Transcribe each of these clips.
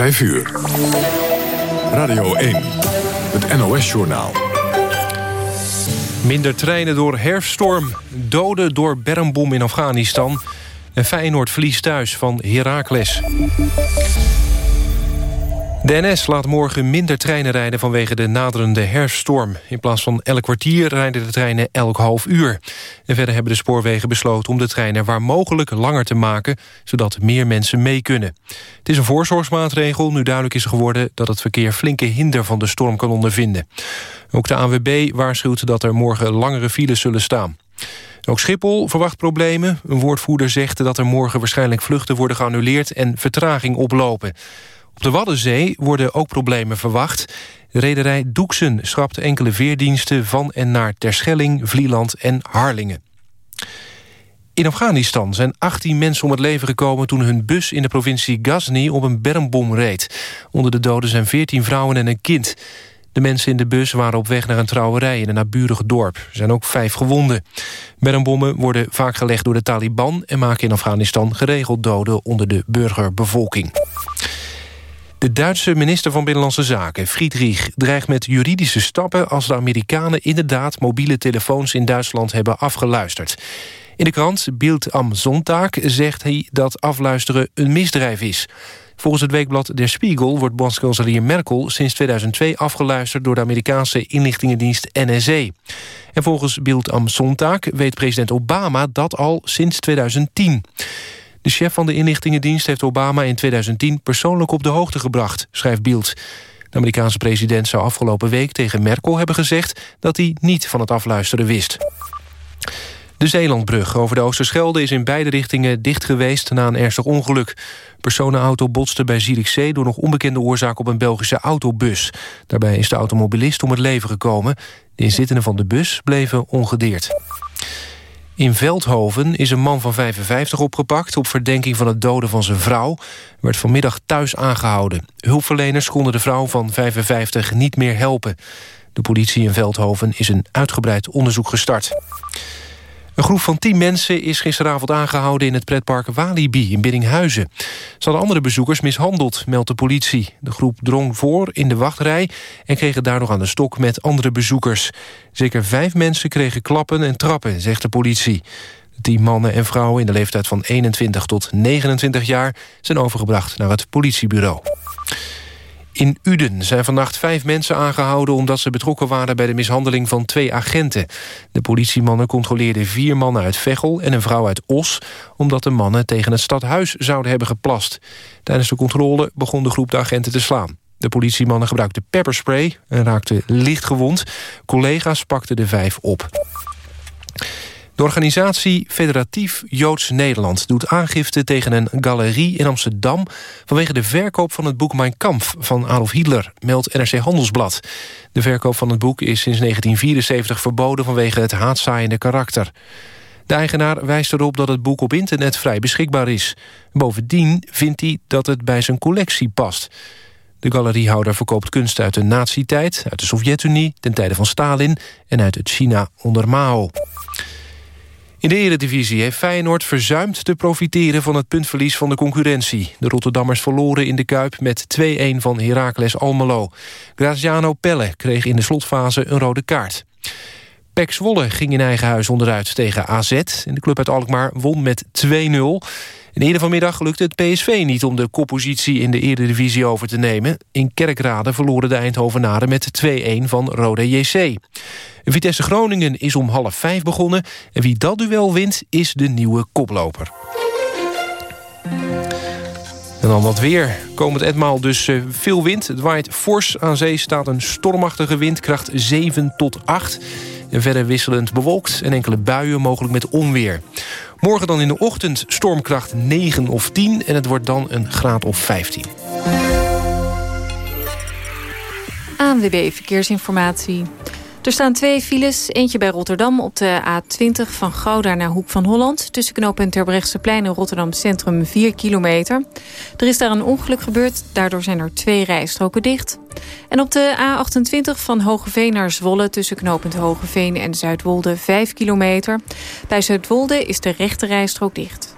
5 uur. Radio 1, het NOS-journaal. Minder treinen door herfststorm, doden door bermbom in Afghanistan... en Feyenoord verliest thuis van Heracles. De NS laat morgen minder treinen rijden vanwege de naderende herfststorm. In plaats van elk kwartier rijden de treinen elk half uur. En verder hebben de spoorwegen besloten om de treinen waar mogelijk langer te maken... zodat meer mensen mee kunnen. Het is een voorzorgsmaatregel, nu duidelijk is geworden... dat het verkeer flinke hinder van de storm kan ondervinden. Ook de ANWB waarschuwt dat er morgen langere files zullen staan. Ook Schiphol verwacht problemen. Een woordvoerder zegt dat er morgen waarschijnlijk vluchten worden geannuleerd... en vertraging oplopen. Op de Waddenzee worden ook problemen verwacht. De rederij Doeksen schrapt enkele veerdiensten van en naar Terschelling, Vlieland en Harlingen. In Afghanistan zijn 18 mensen om het leven gekomen... toen hun bus in de provincie Ghazni op een bermbom reed. Onder de doden zijn 14 vrouwen en een kind. De mensen in de bus waren op weg naar een trouwerij in een naburig dorp. Er zijn ook vijf gewonden. Bermbommen worden vaak gelegd door de Taliban... en maken in Afghanistan geregeld doden onder de burgerbevolking. De Duitse minister van Binnenlandse Zaken, Friedrich... dreigt met juridische stappen als de Amerikanen inderdaad... mobiele telefoons in Duitsland hebben afgeluisterd. In de krant Bild am Sonntag zegt hij dat afluisteren een misdrijf is. Volgens het weekblad Der Spiegel wordt bondskanselier Merkel... sinds 2002 afgeluisterd door de Amerikaanse inlichtingendienst NSA. En volgens Bild am Sonntag weet president Obama dat al sinds 2010. De chef van de inlichtingendienst heeft Obama in 2010 persoonlijk op de hoogte gebracht, schrijft Bild. De Amerikaanse president zou afgelopen week tegen Merkel hebben gezegd dat hij niet van het afluisteren wist. De Zeelandbrug over de Oosterschelde is in beide richtingen dicht geweest na een ernstig ongeluk. Personenauto botste bij Zierikzee door nog onbekende oorzaak op een Belgische autobus. Daarbij is de automobilist om het leven gekomen. De inzittenden van de bus bleven ongedeerd. In Veldhoven is een man van 55 opgepakt... op verdenking van het doden van zijn vrouw. werd vanmiddag thuis aangehouden. Hulpverleners konden de vrouw van 55 niet meer helpen. De politie in Veldhoven is een uitgebreid onderzoek gestart. Een groep van tien mensen is gisteravond aangehouden... in het pretpark Walibi in Biddinghuizen. Ze hadden andere bezoekers mishandeld, meldt de politie. De groep drong voor in de wachtrij... en kregen daar nog aan de stok met andere bezoekers. Zeker vijf mensen kregen klappen en trappen, zegt de politie. De tien mannen en vrouwen in de leeftijd van 21 tot 29 jaar... zijn overgebracht naar het politiebureau. In Uden zijn vannacht vijf mensen aangehouden... omdat ze betrokken waren bij de mishandeling van twee agenten. De politiemannen controleerden vier mannen uit Veghel en een vrouw uit Os... omdat de mannen tegen het stadhuis zouden hebben geplast. Tijdens de controle begon de groep de agenten te slaan. De politiemannen gebruikten pepperspray en raakten licht gewond. Collega's pakten de vijf op. De organisatie Federatief Joods Nederland doet aangifte tegen een galerie in Amsterdam... vanwege de verkoop van het boek Mein Kampf van Adolf Hitler, meldt NRC Handelsblad. De verkoop van het boek is sinds 1974 verboden vanwege het haatzaaiende karakter. De eigenaar wijst erop dat het boek op internet vrij beschikbaar is. Bovendien vindt hij dat het bij zijn collectie past. De galeriehouder verkoopt kunst uit de nazi-tijd, uit de Sovjet-Unie... ten tijde van Stalin en uit het China onder Mao. In de eredivisie heeft Feyenoord verzuimd te profiteren van het puntverlies van de concurrentie. De Rotterdammers verloren in de Kuip met 2-1 van Heracles Almelo. Graziano Pelle kreeg in de slotfase een rode kaart. Pek Zwolle ging in eigen huis onderuit tegen AZ. En de club uit Alkmaar won met 2-0. En eerder vanmiddag lukte het PSV niet om de koppositie in de Eredivisie over te nemen. In Kerkrade verloren de Eindhovenaren met 2-1 van Roda JC. Vitesse Groningen is om half vijf begonnen. En wie dat duel wint, is de nieuwe koploper. En dan wat weer. Komend etmaal dus uh, veel wind. Het waait fors. Aan zee staat een stormachtige wind, kracht 7 tot 8. En verder wisselend bewolkt en enkele buien, mogelijk met onweer. Morgen dan in de ochtend stormkracht 9 of 10... en het wordt dan een graad of 15. ANWB Verkeersinformatie. Er staan twee files, eentje bij Rotterdam op de A20 van Gouda naar Hoek van Holland. Tussen knooppunt Terbrechtseplein en Rotterdam Centrum 4 kilometer. Er is daar een ongeluk gebeurd, daardoor zijn er twee rijstroken dicht. En op de A28 van Hogeveen naar Zwolle tussen knooppunt Hogeveen en Zuidwolde 5 kilometer. Bij Zuidwolde is de rechte rijstrook dicht.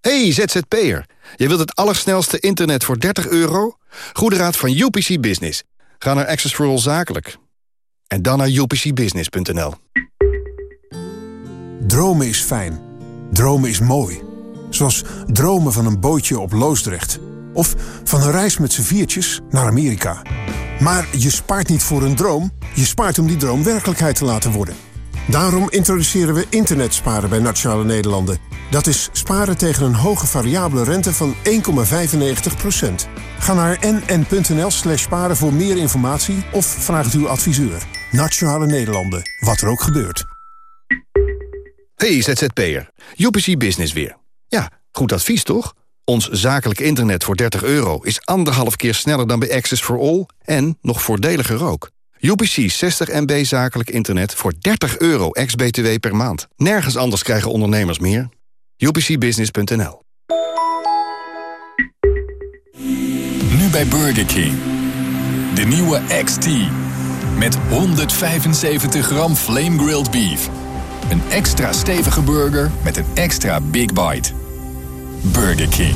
Hey ZZP'er, je wilt het allersnelste internet voor 30 euro? Goede raad van UPC Business. Ga naar Access for All Zakelijk. En dan naar upcbusiness.nl. Dromen is fijn. Dromen is mooi. Zoals dromen van een bootje op Loosdrecht. Of van een reis met z'n viertjes naar Amerika. Maar je spaart niet voor een droom. Je spaart om die droom werkelijkheid te laten worden. Daarom introduceren we internetsparen bij Nationale Nederlanden. Dat is sparen tegen een hoge variabele rente van 1,95%. Ga naar nn.nl slash sparen voor meer informatie of vraag uw adviseur. Nationale Nederlanden, wat er ook gebeurt. Hey ZZP'er, UPC Business weer. Ja, goed advies toch? Ons zakelijk internet voor 30 euro is anderhalf keer sneller dan bij Access for All... en nog voordeliger ook. UPC 60 MB zakelijk internet voor 30 euro ex-BTW per maand. Nergens anders krijgen ondernemers meer. UPCbusiness.nl Nu bij Burger King. De nieuwe XT. Met 175 gram flame grilled beef. Een extra stevige burger met een extra big bite. Burger King.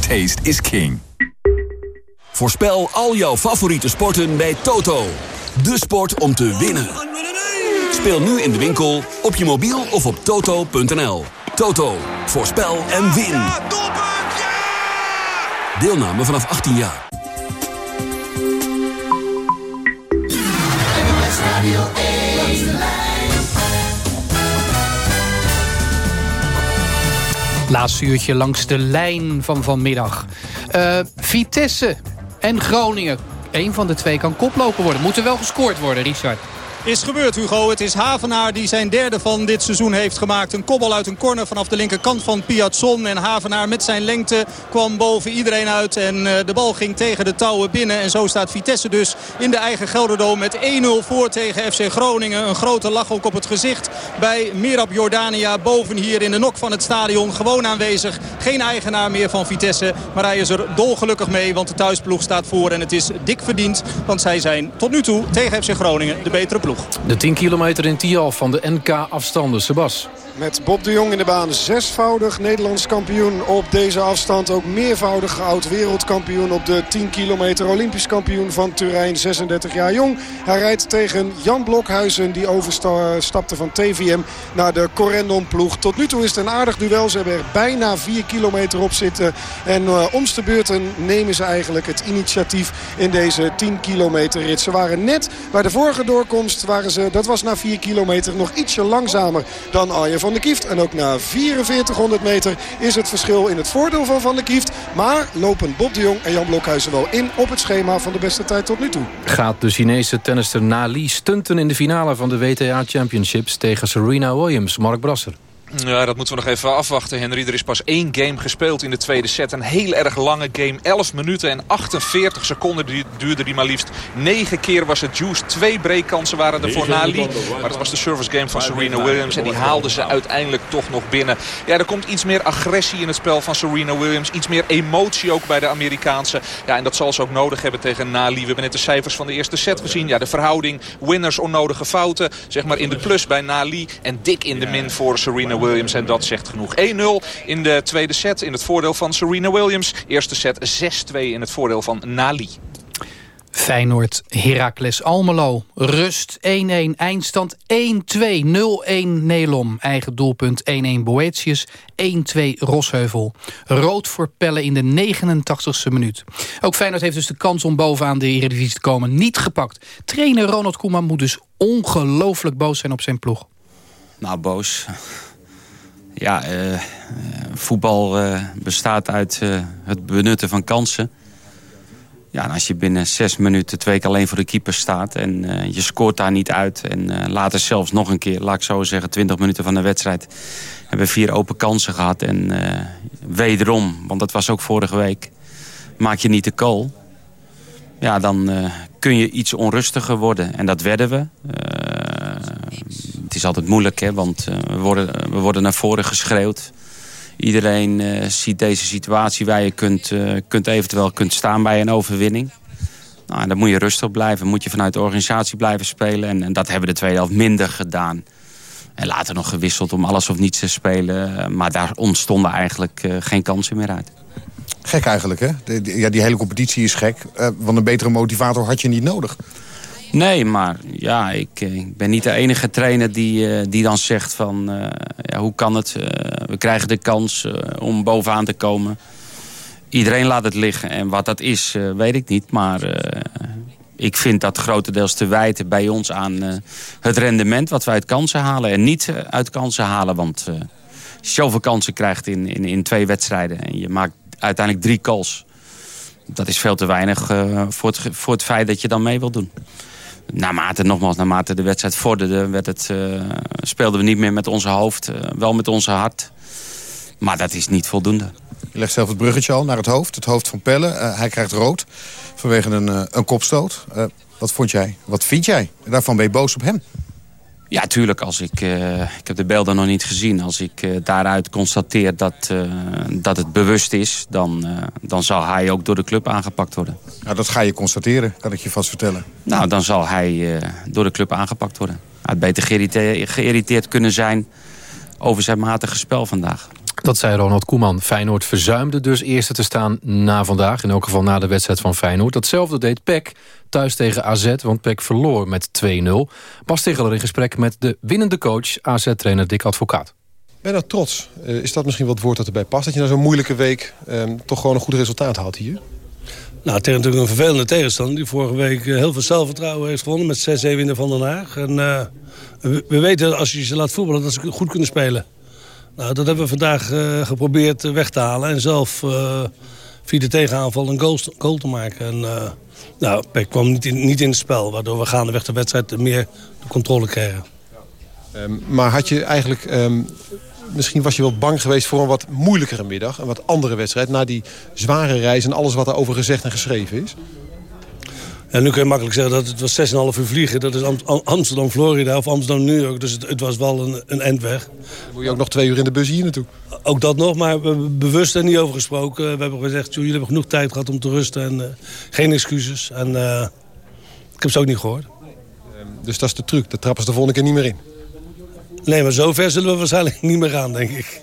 Taste is king. Voorspel al jouw favoriete sporten bij Toto. De sport om te winnen. Speel nu in de winkel, op je mobiel of op toto.nl. Toto, voorspel en win. Deelname vanaf 18 jaar. Laatste uurtje langs de lijn van vanmiddag. Uh, Vitesse en Groningen. Eén van de twee kan koploper worden. Moet er wel gescoord worden, Richard is gebeurd, Hugo. Het is Havenaar die zijn derde van dit seizoen heeft gemaakt. Een kobbel uit een corner vanaf de linkerkant van Piazzon. En Havenaar met zijn lengte kwam boven iedereen uit. En eh, de bal ging tegen de touwen binnen. En zo staat Vitesse dus in de eigen Gelderdoom met 1-0 voor tegen FC Groningen. Een grote lach ook op het gezicht bij Mirab Jordania. Boven hier in de nok van het stadion. Gewoon aanwezig. Geen eigenaar meer van Vitesse. Maar hij is er dolgelukkig mee. Want de thuisploeg staat voor. En het is dik verdiend. Want zij zijn tot nu toe tegen FC Groningen de betere ploeg. De 10 kilometer in Tialf van de NK-afstanden. Sebas. Met Bob de Jong in de baan. Zesvoudig Nederlands kampioen op deze afstand. Ook meervoudig oud-wereldkampioen op de 10 kilometer. Olympisch kampioen van Turijn. 36 jaar jong. Hij rijdt tegen Jan Blokhuizen. Die overstapte van TVM naar de Corendon-ploeg. Tot nu toe is het een aardig duel. Ze hebben er bijna 4 kilometer op zitten. En uh, omste de beurten nemen ze eigenlijk het initiatief in deze 10 kilometer rit. Ze waren net bij de vorige doorkomst. Waren ze, dat was na 4 kilometer nog ietsje langzamer dan Arjen van de Kieft. En ook na 4400 meter is het verschil in het voordeel van Van de Kieft. Maar lopen Bob de Jong en Jan Blokhuizen wel in op het schema van de beste tijd tot nu toe. Gaat de Chinese tennister Nali stunten in de finale van de WTA Championships tegen Serena Williams? Mark Brasser. Ja, dat moeten we nog even afwachten, Henry. Er is pas één game gespeeld in de tweede set. Een heel erg lange game. 11 minuten en 48 seconden duurde die maar liefst. 9 keer was het juice. Twee breakkansen waren er voor Nali. Maar het was de service game van Serena Williams. En die haalde ze uiteindelijk toch nog binnen. Ja, er komt iets meer agressie in het spel van Serena Williams. Iets meer emotie ook bij de Amerikaanse. Ja, en dat zal ze ook nodig hebben tegen Nali. We hebben net de cijfers van de eerste set gezien. Ja, de verhouding winners onnodige fouten. Zeg maar in de plus bij Nali. En dik in de min voor Serena Williams. En dat zegt genoeg. 1-0 in de tweede set in het voordeel van Serena Williams. Eerste set 6-2 in het voordeel van Nali. Feyenoord, Heracles Almelo. Rust 1-1, eindstand 1-2, 0-1 Nelom. Eigen doelpunt 1-1 Boetius, 1-2 Rosheuvel. Rood voor Pelle in de 89ste minuut. Ook Feyenoord heeft dus de kans om bovenaan de Eredivisie te komen niet gepakt. Trainer Ronald Koeman moet dus ongelooflijk boos zijn op zijn ploeg. Nou, boos. Ja, uh, voetbal uh, bestaat uit het benutten van kansen. Ja, en als je binnen zes minuten twee keer alleen voor de keeper staat... en je scoort daar niet uit en later zelfs nog een keer... laat ik zo zeggen, 20 minuten van de wedstrijd... hebben we vier open kansen gehad. En wederom, want dat was ook vorige week... maak je niet de call... ja, dan kun je iets onrustiger worden. En dat werden we het is altijd moeilijk, hè, want uh, we, worden, we worden naar voren geschreeuwd. Iedereen uh, ziet deze situatie waar je kunt, kunt eventueel kunt staan bij een overwinning. Nou, dan moet je rustig blijven. Moet je vanuit de organisatie blijven spelen. En, en dat hebben de tweede helft minder gedaan. En later nog gewisseld om alles of niets te spelen. Maar daar ontstonden eigenlijk geen kansen meer uit. Gek eigenlijk, hè? ja, die hele competitie is gek. want een betere motivator had je niet nodig. Nee, maar ja, ik, ik, ben niet de enige trainer die, die dan zegt van... ja, hoe kan het? we krijgen de kans om bovenaan te komen. Iedereen laat het liggen. En wat dat is, weet ik niet. Maar ik vind dat grotendeels te wijten bij ons aan het rendement wat we uit kansen halen. En niet uit kansen halen, want zoveel kansen krijgt in, in, in twee wedstrijden... en je maakt uiteindelijk drie calls... dat is veel te weinig voor, het, voor het feit dat je dan mee wil doen. Naarmate, nogmaals, naarmate de wedstrijd vorderde... Werd het, speelden we niet meer met onze hoofd, wel met onze hart... Maar dat is niet voldoende. Je legt zelf het bruggetje al naar het hoofd. Het hoofd van Pelle. hij krijgt rood vanwege een, een kopstoot. Wat vond jij? Wat vind jij? Daarvan ben je boos op hem. Ja, tuurlijk. Als ik, uh, ik heb de beelden nog niet gezien. Als ik daaruit constateer dat, dat het bewust is... Dan, dan zal hij ook door de club aangepakt worden. Nou, dat ga je constateren, kan ik je vast vertellen. Nou, dan zal hij door de club aangepakt worden. Hij had beter geïrriteerd kunnen zijn over zijn matige spel vandaag. Dat zei Ronald Koeman. Feyenoord verzuimde dus eerste te staan na vandaag. In elk geval na de wedstrijd van Feyenoord. Datzelfde deed PEC thuis tegen AZ, want PEC verloor met 2-0. Bas Tegeler in gesprek met de winnende coach... AZ-trainer Dick Advocaat. Ben je nou trots? Uh, is dat misschien wat woord dat erbij past? Dat je na zo'n moeilijke week um, toch gewoon een goed resultaat haalt hier? Nou, tegen natuurlijk een vervelende tegenstander... die vorige week uh, heel veel zelfvertrouwen heeft gewonnen... met 6-1 winnen van Den Haag. En uh, we, we, weten als je ze laat voetballen dat ze goed kunnen spelen. Nou, dat hebben we vandaag uh, geprobeerd weg te halen. En zelf uh, via de tegenaanval een goal, goal te maken. En, nou, Peck kwam niet in, niet in het spel. Waardoor we gaandeweg de wedstrijd meer de controle kregen. Um, maar had je eigenlijk... Um, misschien was je wel bang geweest voor een wat moeilijkere middag. Een wat andere wedstrijd. Na die zware reis en alles wat er over gezegd en geschreven is. En nu kun je makkelijk zeggen dat het was 6,5 uur vliegen. Dat is Amsterdam, Florida of Amsterdam, New York. Dus het, het was wel een, een endweg. Dan moet je ook nog twee uur in de bus hier naartoe. Ook dat nog, maar we hebben bewust er niet over gesproken. We hebben gezegd, jullie hebben genoeg tijd gehad om te rusten. En uh, geen excuses. En uh, ik heb ze ook niet gehoord. Um, dus dat is de truc. Dat trappen ze de volgende keer niet meer in. Nee, maar zover zullen we waarschijnlijk niet meer gaan, denk ik.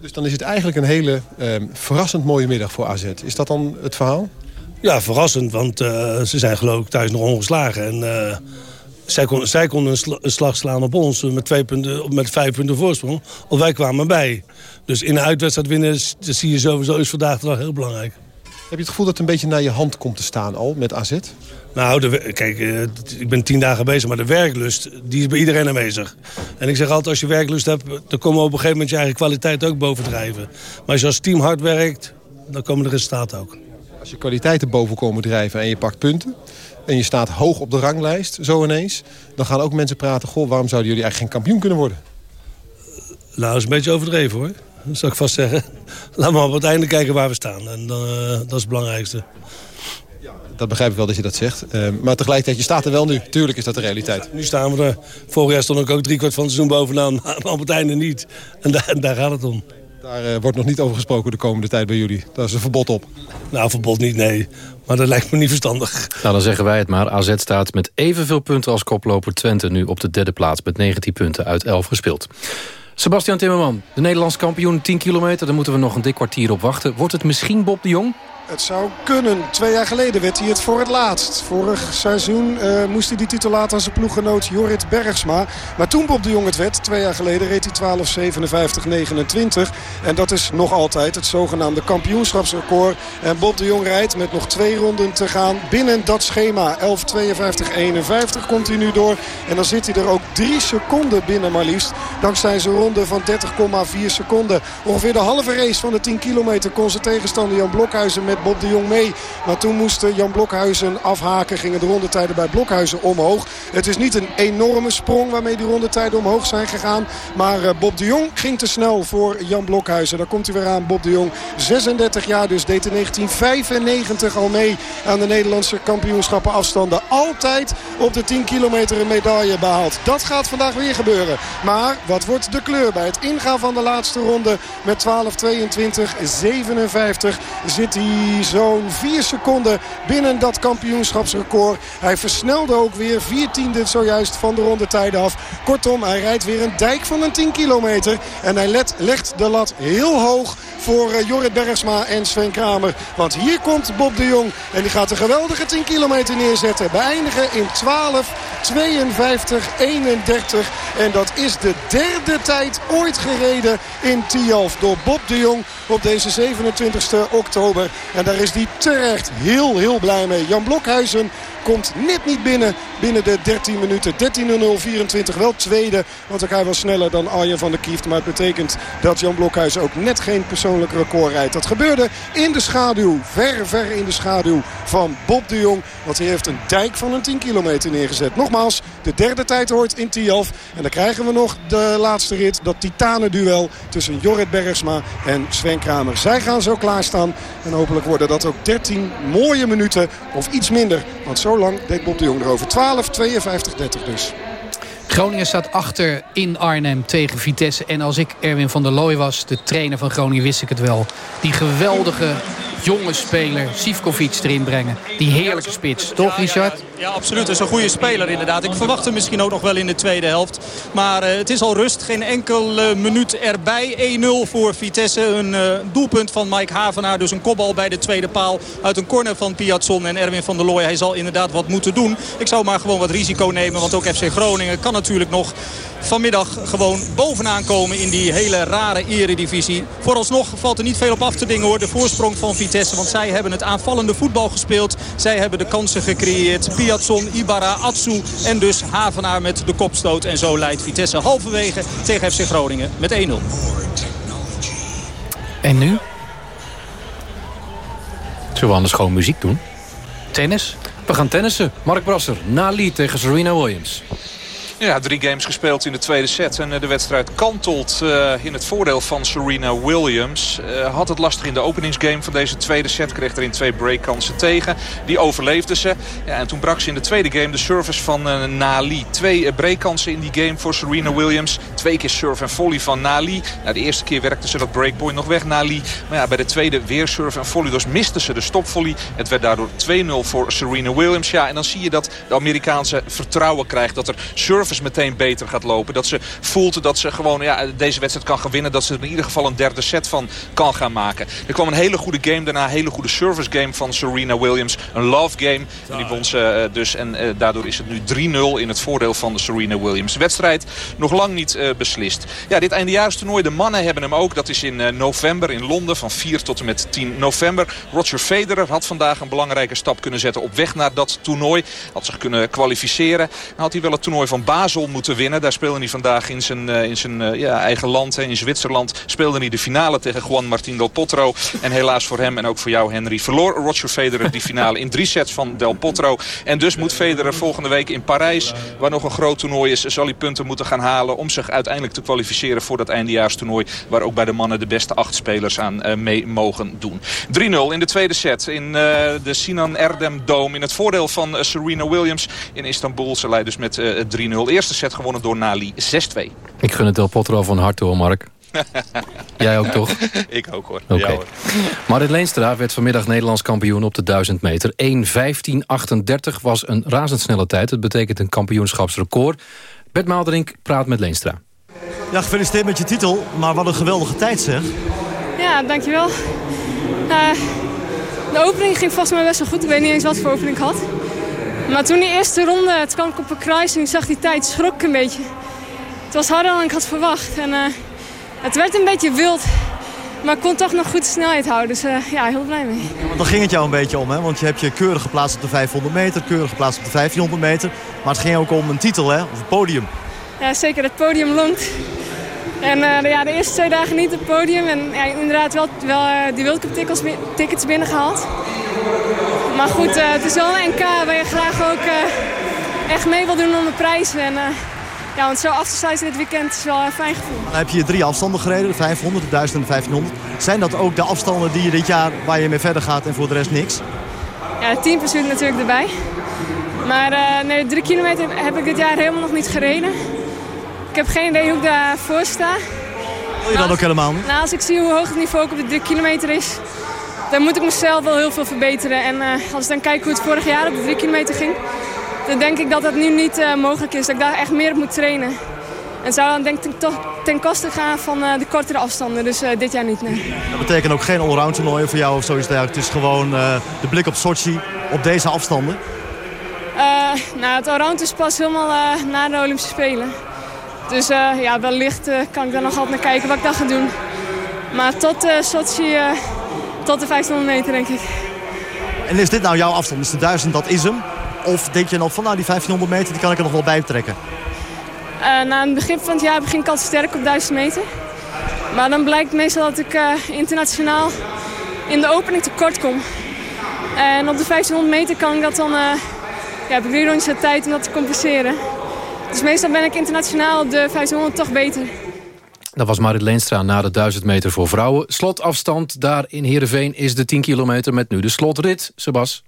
Dus dan is het eigenlijk een hele um, verrassend mooie middag voor AZ. Is dat dan het verhaal? Ja, verrassend, want uh, ze zijn geloof ik thuis nog ongeslagen. En uh, zij, kon, zij konden een, sl een, slag slaan op ons met, twee punten, met vijf punten voorsprong. Of wij kwamen bij. Dus in een uitwedstrijd winnen, dat zie je sowieso, is vandaag wel heel belangrijk. Heb je het gevoel dat het een beetje naar je hand komt te staan al met AZ? Nou, de, kijk, uh, ik ben tien dagen bezig, maar de werklust die is bij iedereen aanwezig. En ik zeg altijd, als je werklust hebt, dan komen op een gegeven moment je eigen kwaliteit ook bovendrijven. Maar als je als team hard werkt, dan komen de resultaten ook. Als je kwaliteiten boven komen drijven en je pakt punten... en je staat hoog op de ranglijst, zo ineens... dan gaan ook mensen praten... goh, waarom zouden jullie eigenlijk geen kampioen kunnen worden? Nou, dat is een beetje overdreven, hoor. Dat zou ik vast zeggen. Laten we op het einde kijken waar we staan. En dan, uh, dat is het belangrijkste. Ja, dat begrijp ik wel dat je dat zegt. Uh, maar tegelijkertijd, je staat er wel nu. Tuurlijk is dat de realiteit. Nu staan we er. Vorig jaar stond ik ook driekwart van het seizoen bovenaan. Maar op het einde niet. En daar, daar gaat het om. Daar uh, wordt nog niet over gesproken de komende tijd bij jullie. Daar is een verbod op. Nou, verbod niet, nee. Maar dat lijkt me niet verstandig. Nou, dan zeggen wij het maar. AZ staat met evenveel punten als koploper Twente... nu op de derde plaats met 19 punten uit 11 gespeeld. Sebastian Timmerman, de Nederlandse kampioen 10 kilometer. Daar moeten we nog een dik kwartier op wachten. Wordt het misschien Bob de Jong? Het zou kunnen. Twee jaar geleden werd hij het voor het laatst. Vorig seizoen uh, moest hij die titel laten aan zijn ploeggenoot Jorrit Bergsma. Maar toen Bob de Jong het werd, twee jaar geleden, reed hij 12.57.29. En dat is nog altijd het zogenaamde kampioenschapsrecord. En Bob de Jong rijdt met nog twee ronden te gaan binnen dat schema. 11.52.51 komt hij nu door. En dan zit hij er ook drie seconden binnen maar liefst. Dankzij zijn ronde van 30,4 seconden. Ongeveer de halve race van de 10 kilometer kon zijn tegenstander Jan Blokhuizen met Bob de Jong mee. Maar toen moest Jan Blokhuizen afhaken. Gingen de rondetijden bij Blokhuizen omhoog. Het is niet een enorme sprong waarmee die rondetijden omhoog zijn gegaan. Maar eh, Bob de Jong ging te snel voor Jan Blokhuizen. Daar komt hij weer aan. Bob de Jong, 36 jaar dus, deed in 1995 al mee aan de Nederlandse kampioenschappen afstanden. Altijd op de 10 kilometer een medaille behaald. Dat gaat vandaag weer gebeuren. Maar wat wordt de kleur bij het ingaan van de laatste ronde met 12, 22, 57 zit hij zo'n 4 seconden binnen dat kampioenschapsrecord. Hij versnelde ook weer 14e zojuist van de rondetijden af. Kortom, hij rijdt weer een dijk van een 10 kilometer. En hij legt de lat heel hoog voor uh, Jorrit Bergsma en Sven Kramer. Want hier komt Bob de Jong en die gaat een geweldige 10 kilometer neerzetten. Beëindigen in 12, 52, 31. En dat is de derde tijd ooit gereden in Tialf door Bob de Jong op deze 27 oktober. En daar is hij terecht heel, heel blij mee. Jan Blokhuizen komt net niet binnen binnen de 13 minuten. 13.00.24 wel tweede, want ook hij was sneller dan Arjen van der Kieft. Maar het betekent dat Jan Blokhuis ook net geen persoonlijk record rijdt. Dat gebeurde in de schaduw, ver, ver in de schaduw van Bob de Jong. Want hij heeft een dijk van een 10 kilometer neergezet. Nogmaals, de derde tijd hoort in Tialf. En dan krijgen we nog de laatste rit, dat titanenduel tussen Jorrit Bergsma en Sven Kramer. Zij gaan zo klaarstaan en hopelijk worden dat ook 13 mooie minuten of iets minder. Want zo lang deed Bob de Jong erover. 12, 52, 30 dus. Groningen staat achter in Arnhem tegen Vitesse. En als ik Erwin van der Looy was, de trainer van Groningen, wist ik het wel. Die geweldige jonge speler, Sivkovic, erin brengen. Die heerlijke spits, toch Richard? Ja, absoluut. Het is een goede speler inderdaad. Ik verwacht hem misschien ook nog wel in de tweede helft. Maar uh, het is al rust. Geen enkel uh, minuut erbij. 1-0 voor Vitesse. Een uh, doelpunt van Mike Havenaar. Dus een kopbal bij de tweede paal. Uit een corner van Piazzon en Erwin van der Looy. Hij zal inderdaad wat moeten doen. Ik zou maar gewoon wat risico nemen. Want ook FC Groningen kan natuurlijk nog vanmiddag gewoon bovenaan komen in die hele rare eredivisie. Vooralsnog valt er niet veel op af te dingen hoor. De voorsprong van Vitesse. Want zij hebben het aanvallende voetbal gespeeld. Zij hebben de kansen gecreëerd. Piazzon, Ibarra, Atsu en dus Havenaar met de kopstoot. En zo leidt Vitesse halverwege tegen FC Groningen met 1-0. En nu? Zullen we anders gewoon muziek doen? Tennis? We gaan tennissen. Mark Brasser, Nali tegen Serena Williams. Ja, drie games gespeeld in de tweede set. En de wedstrijd kantelt uh, in het voordeel van Serena Williams. Uh, had het lastig in de openingsgame van deze tweede set. Kreeg er in twee breakkansen tegen. Die overleefde ze. Ja, en toen brak ze in de tweede game de service van Nali. Twee breakkansen in die game voor Serena Williams. Twee keer serve en volley van Nali. Nou, de eerste keer werkte ze dat breakpoint nog weg, Nali. Maar ja, bij de tweede weer serve en volley. Dus miste ze de stopvolley. Het werd daardoor 2-0 voor Serena Williams. Ja, en dan zie je dat de Amerikaanse vertrouwen krijgt. Dat er meteen beter gaat lopen. Dat ze voelt dat ze gewoon ja, deze wedstrijd kan gaan winnen. Dat ze er in ieder geval een derde set van kan gaan maken. Er kwam een hele goede game daarna. Een hele goede service game van Serena Williams. Een love game. En die won ze uh, dus. En uh, daardoor is het nu 3-0 in het voordeel van de Serena Williams. Wedstrijd nog lang niet uh, beslist. Ja, dit eindejaarstoernooi. De mannen hebben hem ook. Dat is in november in Londen. Van 4 tot en met 10 november. Roger Federer had vandaag een belangrijke stap kunnen zetten op weg naar dat toernooi. Had zich kunnen kwalificeren. Had hij wel het toernooi van Basel moeten winnen. Daar speelde hij vandaag in zijn, uh, in zijn uh, ja, eigen land. In Zwitserland speelde hij de finale tegen Juan Martín del Potro. En helaas voor hem en ook voor jou Henry verloor Roger Federer die finale in drie sets van del Potro. En dus moet Federer volgende week in Parijs, waar nog een groot toernooi is, zal hij punten moeten gaan halen om zich uiteindelijk te kwalificeren voor dat eindejaarstoernooi. Waar ook bij de mannen de beste acht spelers aan uh, mee mogen doen. 3-0 in de tweede set in de Sinan Erdem Dome. In het voordeel van Serena Williams in Istanbul. Ze leidt dus met 3-0. Eerste set gewonnen door Nali 6-2. Ik gun het Del Potro van harte hoor, Mark. Jij ook toch? Ik ook hoor. Oké. Okay. Marit Leenstra werd vanmiddag Nederlands kampioen op de 1000 meter. 1.15.38 was een razendsnelle tijd. Het betekent een kampioenschapsrecord. Bert Maalderink praat met Leenstra. Ja, gefeliciteerd met je titel. Maar wat een geweldige tijd zeg. Ja, dankjewel. Uh, de opening ging volgens mij best wel goed. Ik weet niet eens wat voor opening ik had. Maar toen die eerste ronde, het kwam ik op een kruising, zag die tijd, schrok ik een beetje. Het was harder dan ik had verwacht. En, uh, het werd een beetje wild. Maar ik kon toch nog goed de snelheid houden. Dus uh, ja, heel blij mee. Ja, want dan ging het jou een beetje om, hè? Want je hebt je keurig geplaatst op de 500 meter, keurig geplaatst op de 1500 meter. Maar het ging ook om een titel, hè? Of een podium. Ja, zeker. Het podium longt. En uh, de, ja, de eerste twee dagen niet op het podium. En ja, inderdaad wel, wel die World Cup tickets binnengehaald. Maar goed, uh, het is wel een NK waar je graag ook echt mee wil doen om de prijzen. En, ja, want zo af te sluiten dit weekend is wel een fijn gevoel. Dan heb je drie afstanden gereden, de 500, de 1000 en de 1500. Zijn dat ook de afstanden die je dit jaar waar je mee verder gaat en voor de rest niks? Ja, de 10 natuurlijk erbij. Maar nee, drie kilometer heb ik dit jaar helemaal nog niet gereden. Ik heb geen idee hoe ik daarvoor sta. Wil je dat ook helemaal niet? Nou, als ik zie hoe hoog het niveau ook op de 3 kilometer is... dan moet ik mezelf wel heel veel verbeteren. En als ik dan kijk hoe het vorig jaar op de 3 kilometer ging... dan denk ik dat dat nu niet mogelijk is. Dat ik daar echt meer op moet trainen. En zou dan denk ik toch ten koste gaan van de kortere afstanden. Dus dit jaar niet, nee. Dat betekent ook geen allround toernooien voor jou of zoiets dergelijks. Het is gewoon de blik op Sochi op deze afstanden. nou, het allround is pas helemaal na de Olympische Spelen. Dus ja, wellicht kan ik daar nog altijd naar kijken wat ik dan ga doen. Maar tot Sochi, tot de 1500 meter denk ik. En is dit nou jouw afstand? Is de 1000 dat is hem? Of denk je nog van nou die 1500 meter die kan ik er nog wel bij betrekken? na het begin van het jaar begin ik altijd sterk op 1000 meter. Maar dan blijkt meestal dat ik internationaal in de opening tekort kom. En op de 1500 meter kan ik dat dan... ja, heb ik drie rondjes de tijd om dat te compenseren. Dus meestal ben ik internationaal op de 500 toch beter. Dat was Marit Leenstra na de 1000 meter voor vrouwen. Slotafstand daar in Heerenveen is de 10 kilometer met nu de slotrit. Sebas.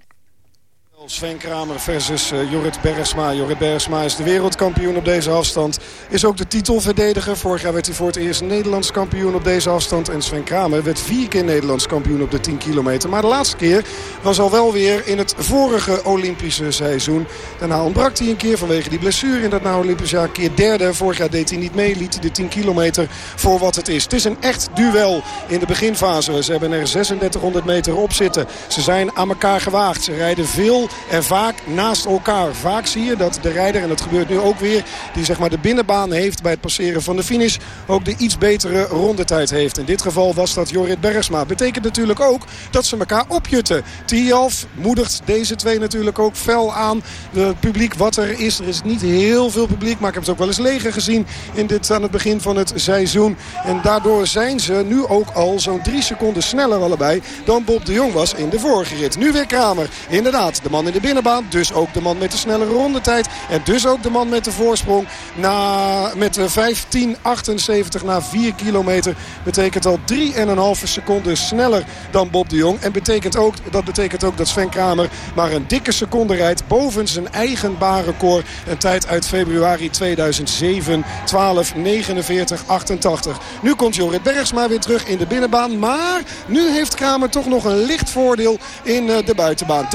Sven Kramer versus uh, Jorrit Bergsma. Jorrit Bergsma is de wereldkampioen op deze afstand. Is ook de titelverdediger. Vorig jaar werd hij voor het eerst Nederlands kampioen op deze afstand. En Sven Kramer werd vier keer Nederlands kampioen op de 10 kilometer. Maar de laatste keer was al wel weer in het vorige Olympische seizoen. Daarna ontbrak hij een keer vanwege die blessure in dat na Olympisch jaar. Keer derde. Vorig jaar deed hij niet mee. Liet hij de 10 kilometer voor wat het is. Het is een echt duel in de beginfase. Ze hebben er 3600 meter op zitten. Ze zijn aan elkaar gewaagd. Ze rijden veel en vaak naast elkaar. Vaak zie je dat de rijder, en dat gebeurt nu ook weer... die zeg maar de binnenbaan heeft bij het passeren van de finish... ook de iets betere rondetijd heeft. In dit geval was dat Jorrit Bergsma. Betekent natuurlijk ook dat ze elkaar opjutten. Tialf moedigt deze twee natuurlijk ook fel aan. Het publiek wat er is. Er is niet heel veel publiek, maar ik heb het ook wel eens leger gezien... in dit, aan het begin van het seizoen. En daardoor zijn ze nu ook al zo'n drie seconden sneller allebei... dan Bob de Jong was in de vorige rit. Nu weer Kramer. Inderdaad, de man in de binnenbaan. Dus ook de man met de snelle rondetijd. En dus ook de man met de voorsprong. Na, met 15.78 na 4 kilometer. Betekent al 3,5 seconden sneller dan Bob de Jong. En betekent ook, dat betekent ook dat Sven Kramer maar een dikke seconde rijdt. Boven zijn eigen baanrecord. Een tijd uit februari 2007. 12, 49, 88. Nu komt Jorrit Bergsma weer terug in de binnenbaan. Maar nu heeft Kramer toch nog een licht voordeel in eh, de buitenbaan. 30-6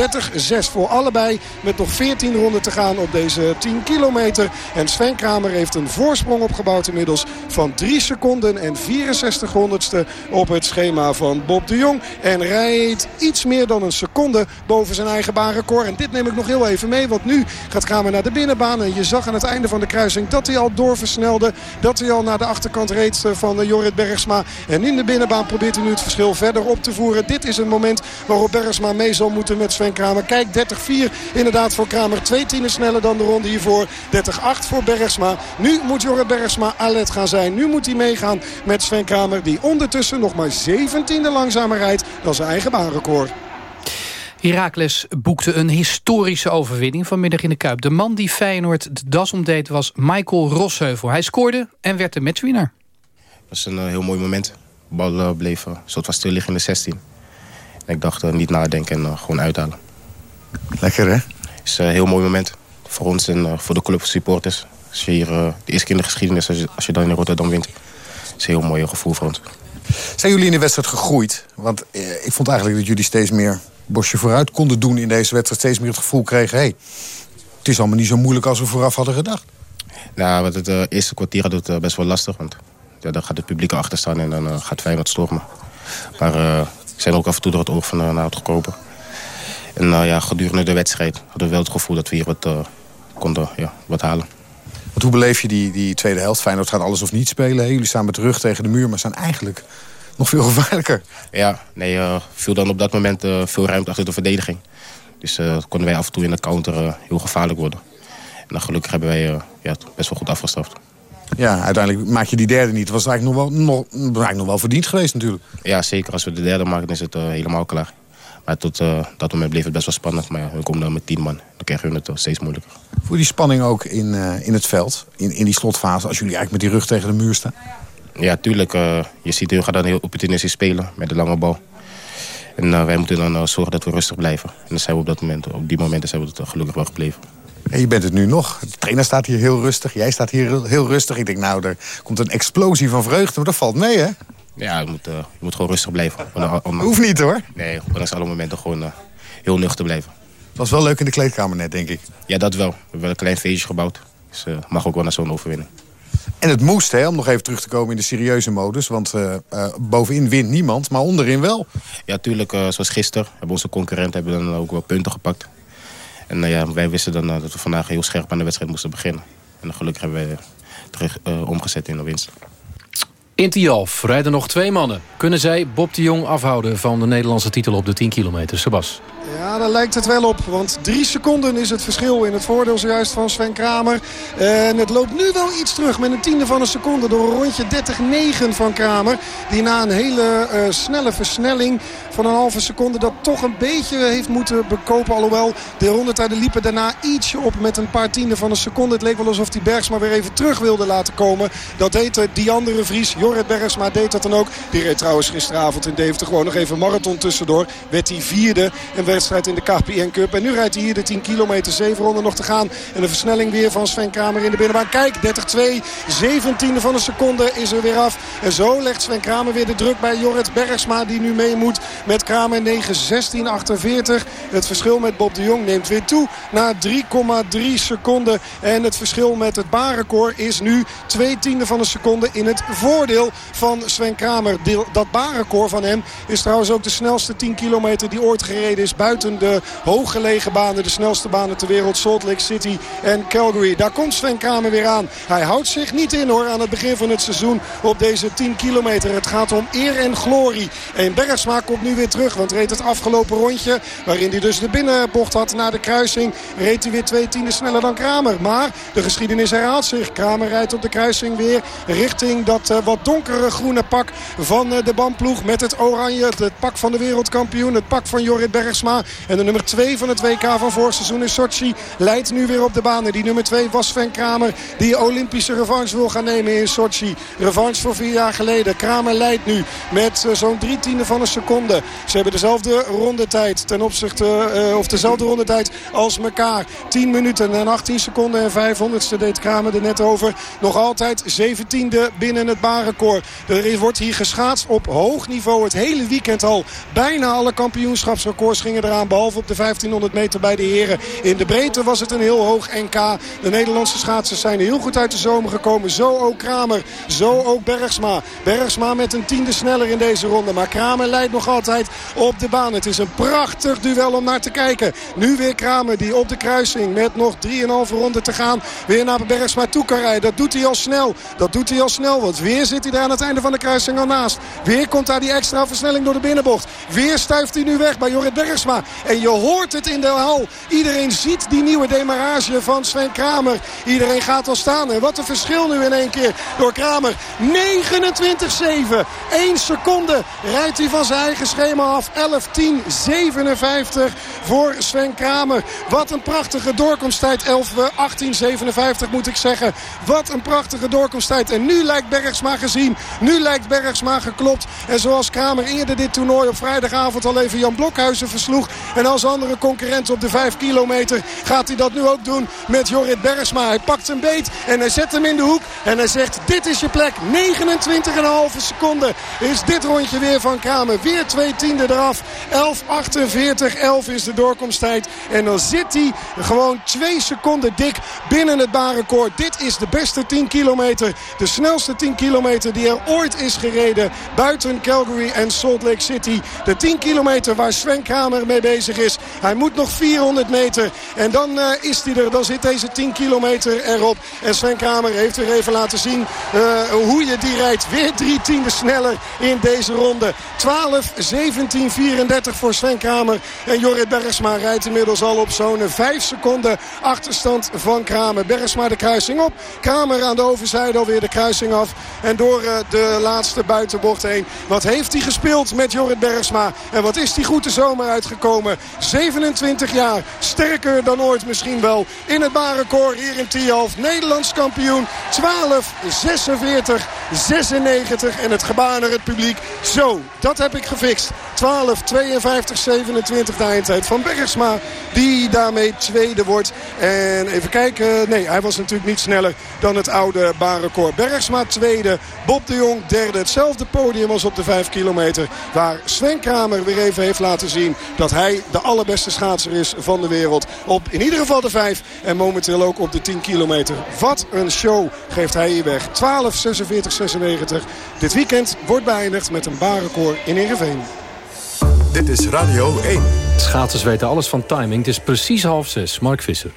voor allebei. Met nog 14 ronden te gaan op deze 10 kilometer. En Sven Kramer heeft een voorsprong opgebouwd inmiddels van 3 seconden en 64 honderdste op het schema van Bob de Jong. En rijdt iets meer dan een seconde boven zijn eigen baanrecord. En dit neem ik nog heel even mee. Want nu gaat Kramer naar de binnenbaan. En je zag aan het einde van de kruising dat hij al doorversnelde. Dat hij al naar de achterkant reed van Jorrit Bergsma. En in de binnenbaan probeert hij nu het verschil verder op te voeren. Dit is een moment waarop Bergsma mee zal moeten met Sven Kramer. Kijk, 30 4 inderdaad voor Kramer. Twee tienen sneller dan de ronde hiervoor. 30-8 voor Bergsma. Nu moet Jorrit Bergsma alert gaan zijn. Nu moet hij meegaan met Sven Kramer. Die ondertussen nog maar 17e langzamer rijdt dan zijn eigen baanrecord. Herakles boekte een historische overwinning vanmiddag in de Kuip. De man die Feyenoord de das omdeed was Michael Rosheuvel. Hij scoorde en werd de matchwinnaar. Het was een uh, heel mooi moment. De bal bleef soort van stil liggen in de 16. En ik dacht niet nadenken en gewoon uithalen. Lekker, hè? Het is een heel mooi moment. Voor ons en uh, voor de club supporters. Als je hier, uh, de eerste keer in de geschiedenis, als je, als je dan in Rotterdam wint... is een heel mooi gevoel voor ons. Zijn jullie in de wedstrijd gegroeid? Want eh, ik vond eigenlijk dat jullie steeds meer bosje vooruit konden doen in deze wedstrijd. Steeds meer het gevoel kregen, hey, het is allemaal niet zo moeilijk als we vooraf hadden gedacht. Nou, wat het uh, eerste kwartier had het uh, best wel lastig. Want ja, dan gaat het publiek achter staan en dan uh, gaat Feyenoord stormen. Maar ik zijn ook af en toe door het oog van naar het gekomen. En uh, ja, gedurende de wedstrijd hadden we wel het gevoel dat we hier wat uh, konden ja, wat halen. Want hoe beleef je die, die tweede helft? Feyenoord gaat alles of niet spelen. Hè? Jullie staan met de rug tegen de muur, maar zijn eigenlijk nog veel gevaarlijker. Ja, nee, uh, viel dan op dat moment veel ruimte achter de verdediging. Dus konden wij af en toe in de counter heel gevaarlijk worden. En dan gelukkig hebben wij ja, best wel goed afgestraft. Ja, uiteindelijk maak je die derde niet. Dat was eigenlijk nog wel, nog, eigenlijk nog wel verdiend geweest natuurlijk. Ja, zeker. Als we de derde maken, is het helemaal klaar. Maar tot uh, dat moment bleef het best wel spannend. Maar ja, we komen dan met tien man. Dan krijgen we het steeds moeilijker. Voel die spanning ook in, uh, in het veld? In, in die slotfase, als jullie eigenlijk met die rug tegen de muur staan? Ja, tuurlijk. Uh, je ziet, hun gaat dan heel opportunistisch spelen met de lange bal. En wij moeten dan zorgen dat we rustig blijven. En dan zijn we op, dat moment, op die momenten zijn we het gelukkig wel gebleven. En je bent het nu nog. De trainer staat hier heel rustig. Jij staat hier heel, heel rustig. Ik denk, nou, er komt een explosie van vreugde. Maar dat valt mee, hè? Ja, je moet, je moet gewoon rustig blijven. Hoeft niet hoor. Nee, ondanks alle momenten gewoon heel nuchter blijven. Het was wel leuk in de kleedkamer net, denk ik. Ja, dat wel. We hebben een klein feestje gebouwd. Dus mag ook wel naar zo'n overwinning. En het moest, hè, om nog even terug te komen in de serieuze modus. Want uh, uh, bovenin wint niemand, maar onderin wel. Ja, tuurlijk. Uh, zoals gisteren hebben onze concurrenten hebben dan ook wel punten gepakt. En ja, wij wisten dan dat we vandaag heel scherp aan de wedstrijd moesten beginnen. En gelukkig hebben we terug omgezet in de winst. In Tialf rijden nog twee mannen. Kunnen zij Bob de Jong afhouden van de Nederlandse titel op de 10 kilometer? Sebas. Ja, daar lijkt het wel op. Want drie seconden is het verschil in het voordeel zojuist van Sven Kramer. En het loopt nu wel iets terug met een tiende van een seconde door een rondje 30-9 van Kramer. Die na een hele uh, snelle versnelling van een halve seconde dat toch een beetje heeft moeten bekopen. Alhoewel de rondetijden liepen daarna ietsje op met een paar tienden van een seconde. Het leek wel alsof die Bergsma weer even terug wilde laten komen. Dat deed die andere Vries. Jorrit Bergsma deed dat dan ook. Die reed trouwens gisteravond in Deventer gewoon nog even marathon tussendoor. Werd hij vierde. Een wedstrijd in de KPN Cup. En nu rijdt hij hier de 10 kilometer. 7 ronden nog te gaan. En de versnelling weer van Sven Kramer in de binnenbaan. Kijk, 30-2. 17e van een seconde is er weer af. En zo legt Sven Kramer weer de druk bij Jorrit Bergsma. Die nu mee moet met Kramer 9-16-48. Het verschil met Bob de Jong neemt weer toe na 3,3 seconden. En het verschil met het baanrecord is nu 2 tiende van een seconde in het voordeel van Sven Kramer. Dat baanrecord van hem is trouwens ook de snelste 10 kilometer die ooit gereden is buiten de hooggelegen banen. De snelste banen ter wereld, Salt Lake City en Calgary. Daar komt Sven Kramer weer aan. Hij houdt zich niet in hoor aan het begin van het seizoen op deze 10 kilometer. Het gaat om eer en glorie. En Bergsma komt nu weer terug, want reed het afgelopen rondje... waarin hij dus de binnenbocht had na de kruising... reed hij weer twee tienden sneller dan Kramer. Maar de geschiedenis herhaalt zich. Kramer rijdt op de kruising weer richting dat uh, wat donkere groene pak van uh, de bandploeg... met het oranje, het pak van de wereldkampioen, het pak van Jorrit Bergsma... En de nummer 2 van het WK van vorig seizoen in Sochi leidt nu weer op de baan. En die nummer 2 was Sven Kramer die Olympische revanche wil gaan nemen in Sochi. Revanche voor vier jaar geleden. Kramer leidt nu met uh, zo'n drie tiende van een seconde. Ze hebben dezelfde rondetijd ten opzichte, uh, of dezelfde rondetijd als elkaar. 10 minuten en 18 seconden en 500ste deed Kramer er net over. Nog altijd 17e binnen het baanrecord. Er wordt hier geschaatst op hoog niveau het hele weekend al. Bijna alle kampioenschapsrecords gingen eraan. Behalve op de 1500 meter bij de heren. In de breedte was het een heel hoog NK. De Nederlandse schaatsers zijn heel goed uit de zomer gekomen. Zo ook Kramer. Zo ook Bergsma. Bergsma met een tiende sneller in deze ronde. Maar Kramer leidt nog altijd op de baan. Het is een prachtig duel om naar te kijken. Nu weer Kramer die op de kruising met nog 3,5 ronden te gaan. Weer naar Bergsma toe kan rijden. Dat doet hij al snel. Dat doet hij al snel. Want weer zit hij daar aan het einde van de kruising al naast. Weer komt daar die extra versnelling door de binnenbocht. Weer stuift hij nu weg bij Jorrit Bergsma. En je hoort het in de hal. Iedereen ziet die nieuwe demarage van Sven Kramer. Iedereen gaat al staan. En wat een verschil nu in één keer door Kramer. 29-7. 1 seconde rijdt hij van zijn eigen schema af. 11-10, 57 voor Sven Kramer. Wat een prachtige doorkomsttijd. 11, 18, 57 moet ik zeggen. Wat een prachtige doorkomsttijd. En nu lijkt Bergsma gezien. Nu lijkt Bergsma geklopt. En zoals Kramer eerder dit toernooi op vrijdagavond al even Jan Blokhuizen versloeg. En als andere concurrent op de 5 kilometer gaat hij dat nu ook doen met Jorrit Bergsma. Hij pakt zijn beet en hij zet hem in de hoek. En hij zegt dit is je plek. 29,5 seconden is dit rondje weer van Kramer. Weer twee tiende eraf. 11,48. 11 is de doorkomsttijd. En dan zit hij gewoon twee seconden dik binnen het baanrecord. Dit is de beste 10 kilometer. De snelste 10 kilometer die er ooit is gereden. Buiten Calgary en Salt Lake City. De 10 kilometer waar Sven Kramer mee bezig is. Hij moet nog 400 meter. En dan uh, is hij er. Dan zit deze 10 kilometer erop. En Sven Kramer heeft weer even laten zien uh, hoe je die rijdt. Weer drie tienden sneller in deze ronde. 12, 17, 34 voor Sven Kramer. En Jorrit Bergsma rijdt inmiddels al op zo'n 5 seconden achterstand van Kramer. Bergsma de kruising op. Kramer aan de overzijde alweer de kruising af. En door uh, de laatste buitenbocht heen. Wat heeft hij gespeeld met Jorrit Bergsma? En wat is die goed de zomer uitgekomen? 27 jaar. Sterker dan ooit misschien wel. In het baanrecord hier in Tialf. Nederlands kampioen. 12, 46, 96. En het gebaar naar het publiek. Zo, dat heb ik gefixt. 12, 52, 27 de eindtijd van Bergsma. Die daarmee tweede wordt. En even kijken. Nee, hij was natuurlijk niet sneller dan het oude baanrecord. Bergsma tweede. Bob de Jong derde. Hetzelfde podium als op de 5 kilometer. Waar Sven Kramer weer even heeft laten zien dat hij de allerbeste schaatser is van de wereld. Op in ieder geval de 5 en momenteel ook op de 10 kilometer. Wat een show geeft hij hier weg. 12, 46, 96. Dit weekend wordt beëindigd met een baanrecord in Ereveen. Dit is Radio 1. Schaatsers weten alles van timing. Het is precies half zes. Mark Visser.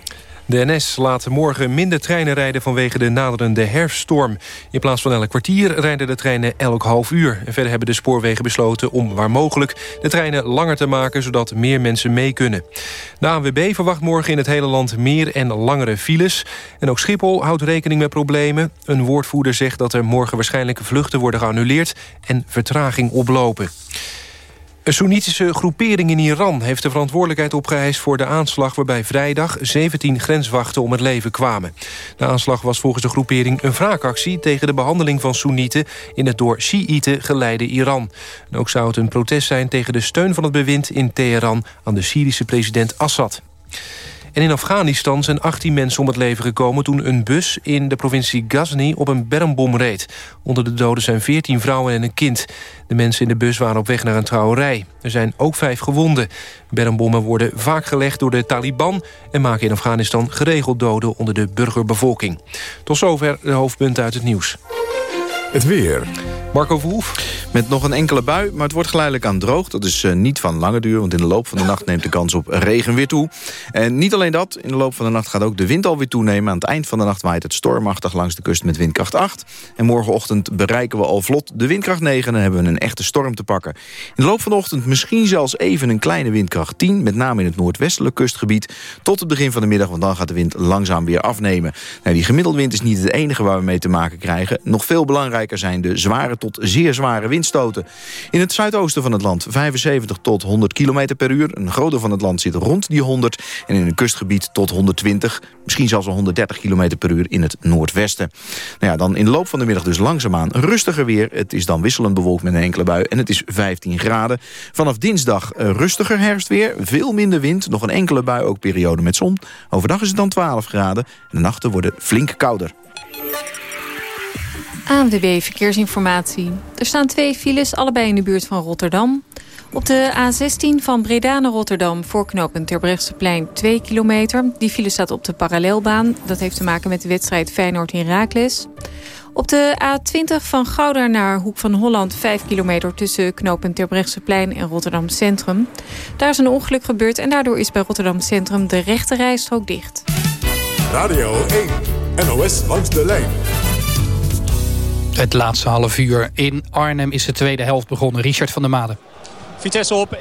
De NS laat morgen minder treinen rijden vanwege de naderende herfststorm. In plaats van elk kwartier rijden de treinen elk half uur. En verder hebben de spoorwegen besloten om waar mogelijk de treinen langer te maken... zodat meer mensen mee kunnen. De ANWB verwacht morgen in het hele land meer en langere files. En ook Schiphol houdt rekening met problemen. Een woordvoerder zegt dat er morgen waarschijnlijk vluchten worden geannuleerd... en vertraging oplopen. Een Soenitische groepering in Iran heeft de verantwoordelijkheid opgeëist voor de aanslag waarbij vrijdag 17 grenswachten om het leven kwamen. De aanslag was volgens de groepering een wraakactie tegen de behandeling van Soenieten in het door Shiiten geleide Iran. En ook zou het een protest zijn tegen de steun van het bewind in Teheran aan de Syrische president Assad. En in Afghanistan zijn 18 mensen om het leven gekomen... toen een bus in de provincie Ghazni op een bermbom reed. Onder de doden zijn 14 vrouwen en een kind. De mensen in de bus waren op weg naar een trouwerij. Er zijn ook vijf gewonden. Bermbommen worden vaak gelegd door de Taliban... en maken in Afghanistan geregeld doden onder de burgerbevolking. Tot zover de hoofdpunten uit het nieuws. Het weer. Marco Verhoef. Met nog een enkele bui, maar het wordt geleidelijk aan droog. Dat is uh, niet van lange duur, want in de loop van de nacht neemt de kans op regen weer toe. En niet alleen dat, in de loop van de nacht gaat ook de wind alweer toenemen. Aan het eind van de nacht waait het stormachtig langs de kust met windkracht 8. En morgenochtend bereiken we al vlot de windkracht 9... en hebben we een echte storm te pakken. In de loop van de ochtend misschien zelfs even een kleine windkracht 10... met name in het noordwestelijk kustgebied, tot het begin van de middag... want dan gaat de wind langzaam weer afnemen. Nou, die gemiddelde wind is niet het enige waar we mee te maken krijgen. Nog veel belangrijker zijn de zware tot zeer zware windstoten. In het zuidoosten van het land 75 tot 100 km per uur. Een deel van het land zit rond die 100. En in een kustgebied tot 120, misschien zelfs wel 130 km per uur in het noordwesten. Nou ja, dan in de loop van de middag dus langzaamaan rustiger weer. Het is dan wisselend bewolkt met een enkele bui en het is 15 graden. Vanaf dinsdag eh, rustiger herfstweer, veel minder wind. Nog een enkele bui, ook periode met zon. Overdag is het dan 12 graden en de nachten worden flink kouder. ANWB Verkeersinformatie. Er staan twee files, allebei in de buurt van Rotterdam. Op de A16 van Breda naar Rotterdam voor knooppunt Terbrechtseplein 2 kilometer. Die file staat op de parallelbaan. Dat heeft te maken met de wedstrijd Feyenoord in Raakles. Op de A20 van Gouda naar Hoek van Holland 5 kilometer tussen knooppunt Terbrechtseplein en Rotterdam Centrum. Daar is een ongeluk gebeurd en daardoor is bij Rotterdam Centrum de rechte rijstrook dicht. Radio 1, NOS langs de lijn. Het laatste half uur in Arnhem is de tweede helft begonnen. Richard van der Made. Vitesse op 1-0.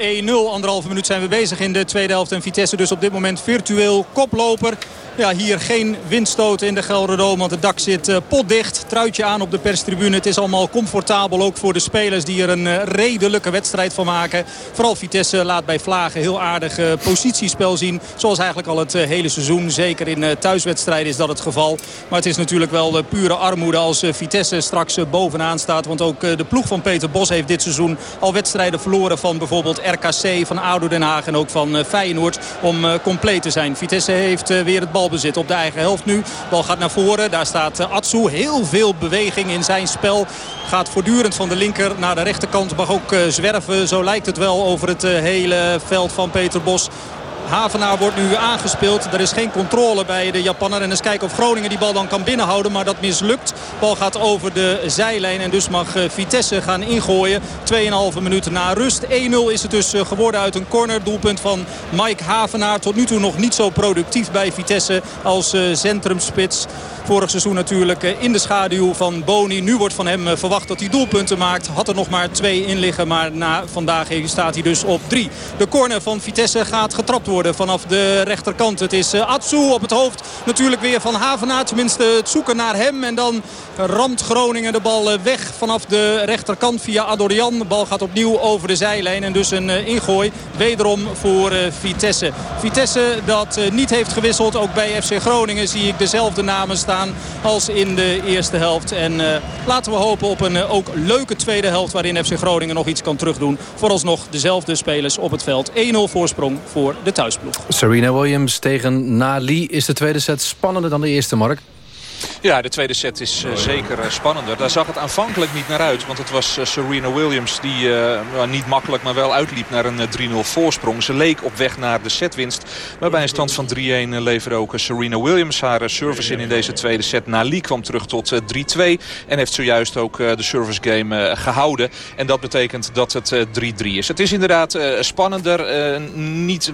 Anderhalve minuut zijn we bezig in de tweede helft. En Vitesse dus op dit moment virtueel koploper. Ja, hier geen windstoten in de Gelderdoom, want het dak zit uh, potdicht. Truitje aan op de perstribune. Het is allemaal comfortabel, ook voor de spelers die er een uh, redelijke wedstrijd van maken. Vooral Vitesse laat bij Vlagen heel aardig uh, positiespel zien. Zoals eigenlijk al het hele seizoen. Zeker in thuiswedstrijden is dat het geval. Maar het is natuurlijk wel pure armoede als Vitesse straks bovenaan staat. Want ook de ploeg van Peter Bos heeft dit seizoen al wedstrijden verloren van bijvoorbeeld RKC, van ADO Den Haag en ook van Feyenoord. Om compleet te zijn. Vitesse heeft weer het bal balbezit op de eigen helft nu. Bal gaat naar voren. Daar staat eh, Atsu. Heel veel beweging in zijn spel. Gaat voortdurend van de linker naar de rechterkant. Mag ook eh, zwerven. Zo lijkt het wel over het eh, hele veld van Peter Bos. Havenaar wordt nu aangespeeld. Er is geen controle bij de Japanner. En eens kijken of Groningen die bal dan kan binnenhouden. Maar dat mislukt. Bal gaat over de zijlijn. En dus mag Vitesse gaan ingooien. 2,5 minuten na rust. 1-0 is het dus geworden uit een corner. Doelpunt van Mike Havenaar. Tot nu toe nog niet zo productief bij Vitesse als centrumspits. Vorig seizoen natuurlijk in de schaduw van Boni. Nu wordt van hem verwacht dat hij doelpunten maakt. Had er nog maar twee in liggen. Maar na vandaag staat hij dus op drie. De corner van Vitesse gaat getrapt worden vanaf de rechterkant. Het is Atsu op het hoofd natuurlijk weer van Havenaar. Tenminste het zoeken naar hem. En dan ramt Groningen de bal weg vanaf de rechterkant via Adorian. De bal gaat opnieuw over de zijlijn. En dus een ingooi wederom voor Vitesse. Vitesse dat niet heeft gewisseld. Ook bij FC Groningen zie ik dezelfde namen staan als in de eerste helft. En laten we hopen op een ook leuke tweede helft waarin FC Groningen nog iets kan terugdoen. Vooralsnog dezelfde spelers op het veld. 1-0 voorsprong voor de thuisploeg. Serena Williams tegen Nali. Is de tweede set spannender dan de eerste, Mark? Ja, de tweede set is uh, zeker uh, spannender. Daar zag het aanvankelijk niet naar uit. Want het was uh, Serena Williams die niet makkelijk, maar wel uitliep naar een 3-0 voorsprong. Ze leek op weg naar de setwinst. Maar bij een stand van 3-1 leverde ook Serena Williams haar service in in deze tweede set. Nali kwam terug tot 3-2 en heeft zojuist ook de service game gehouden. En dat betekent dat het 3-3 is. Het is inderdaad spannender. niet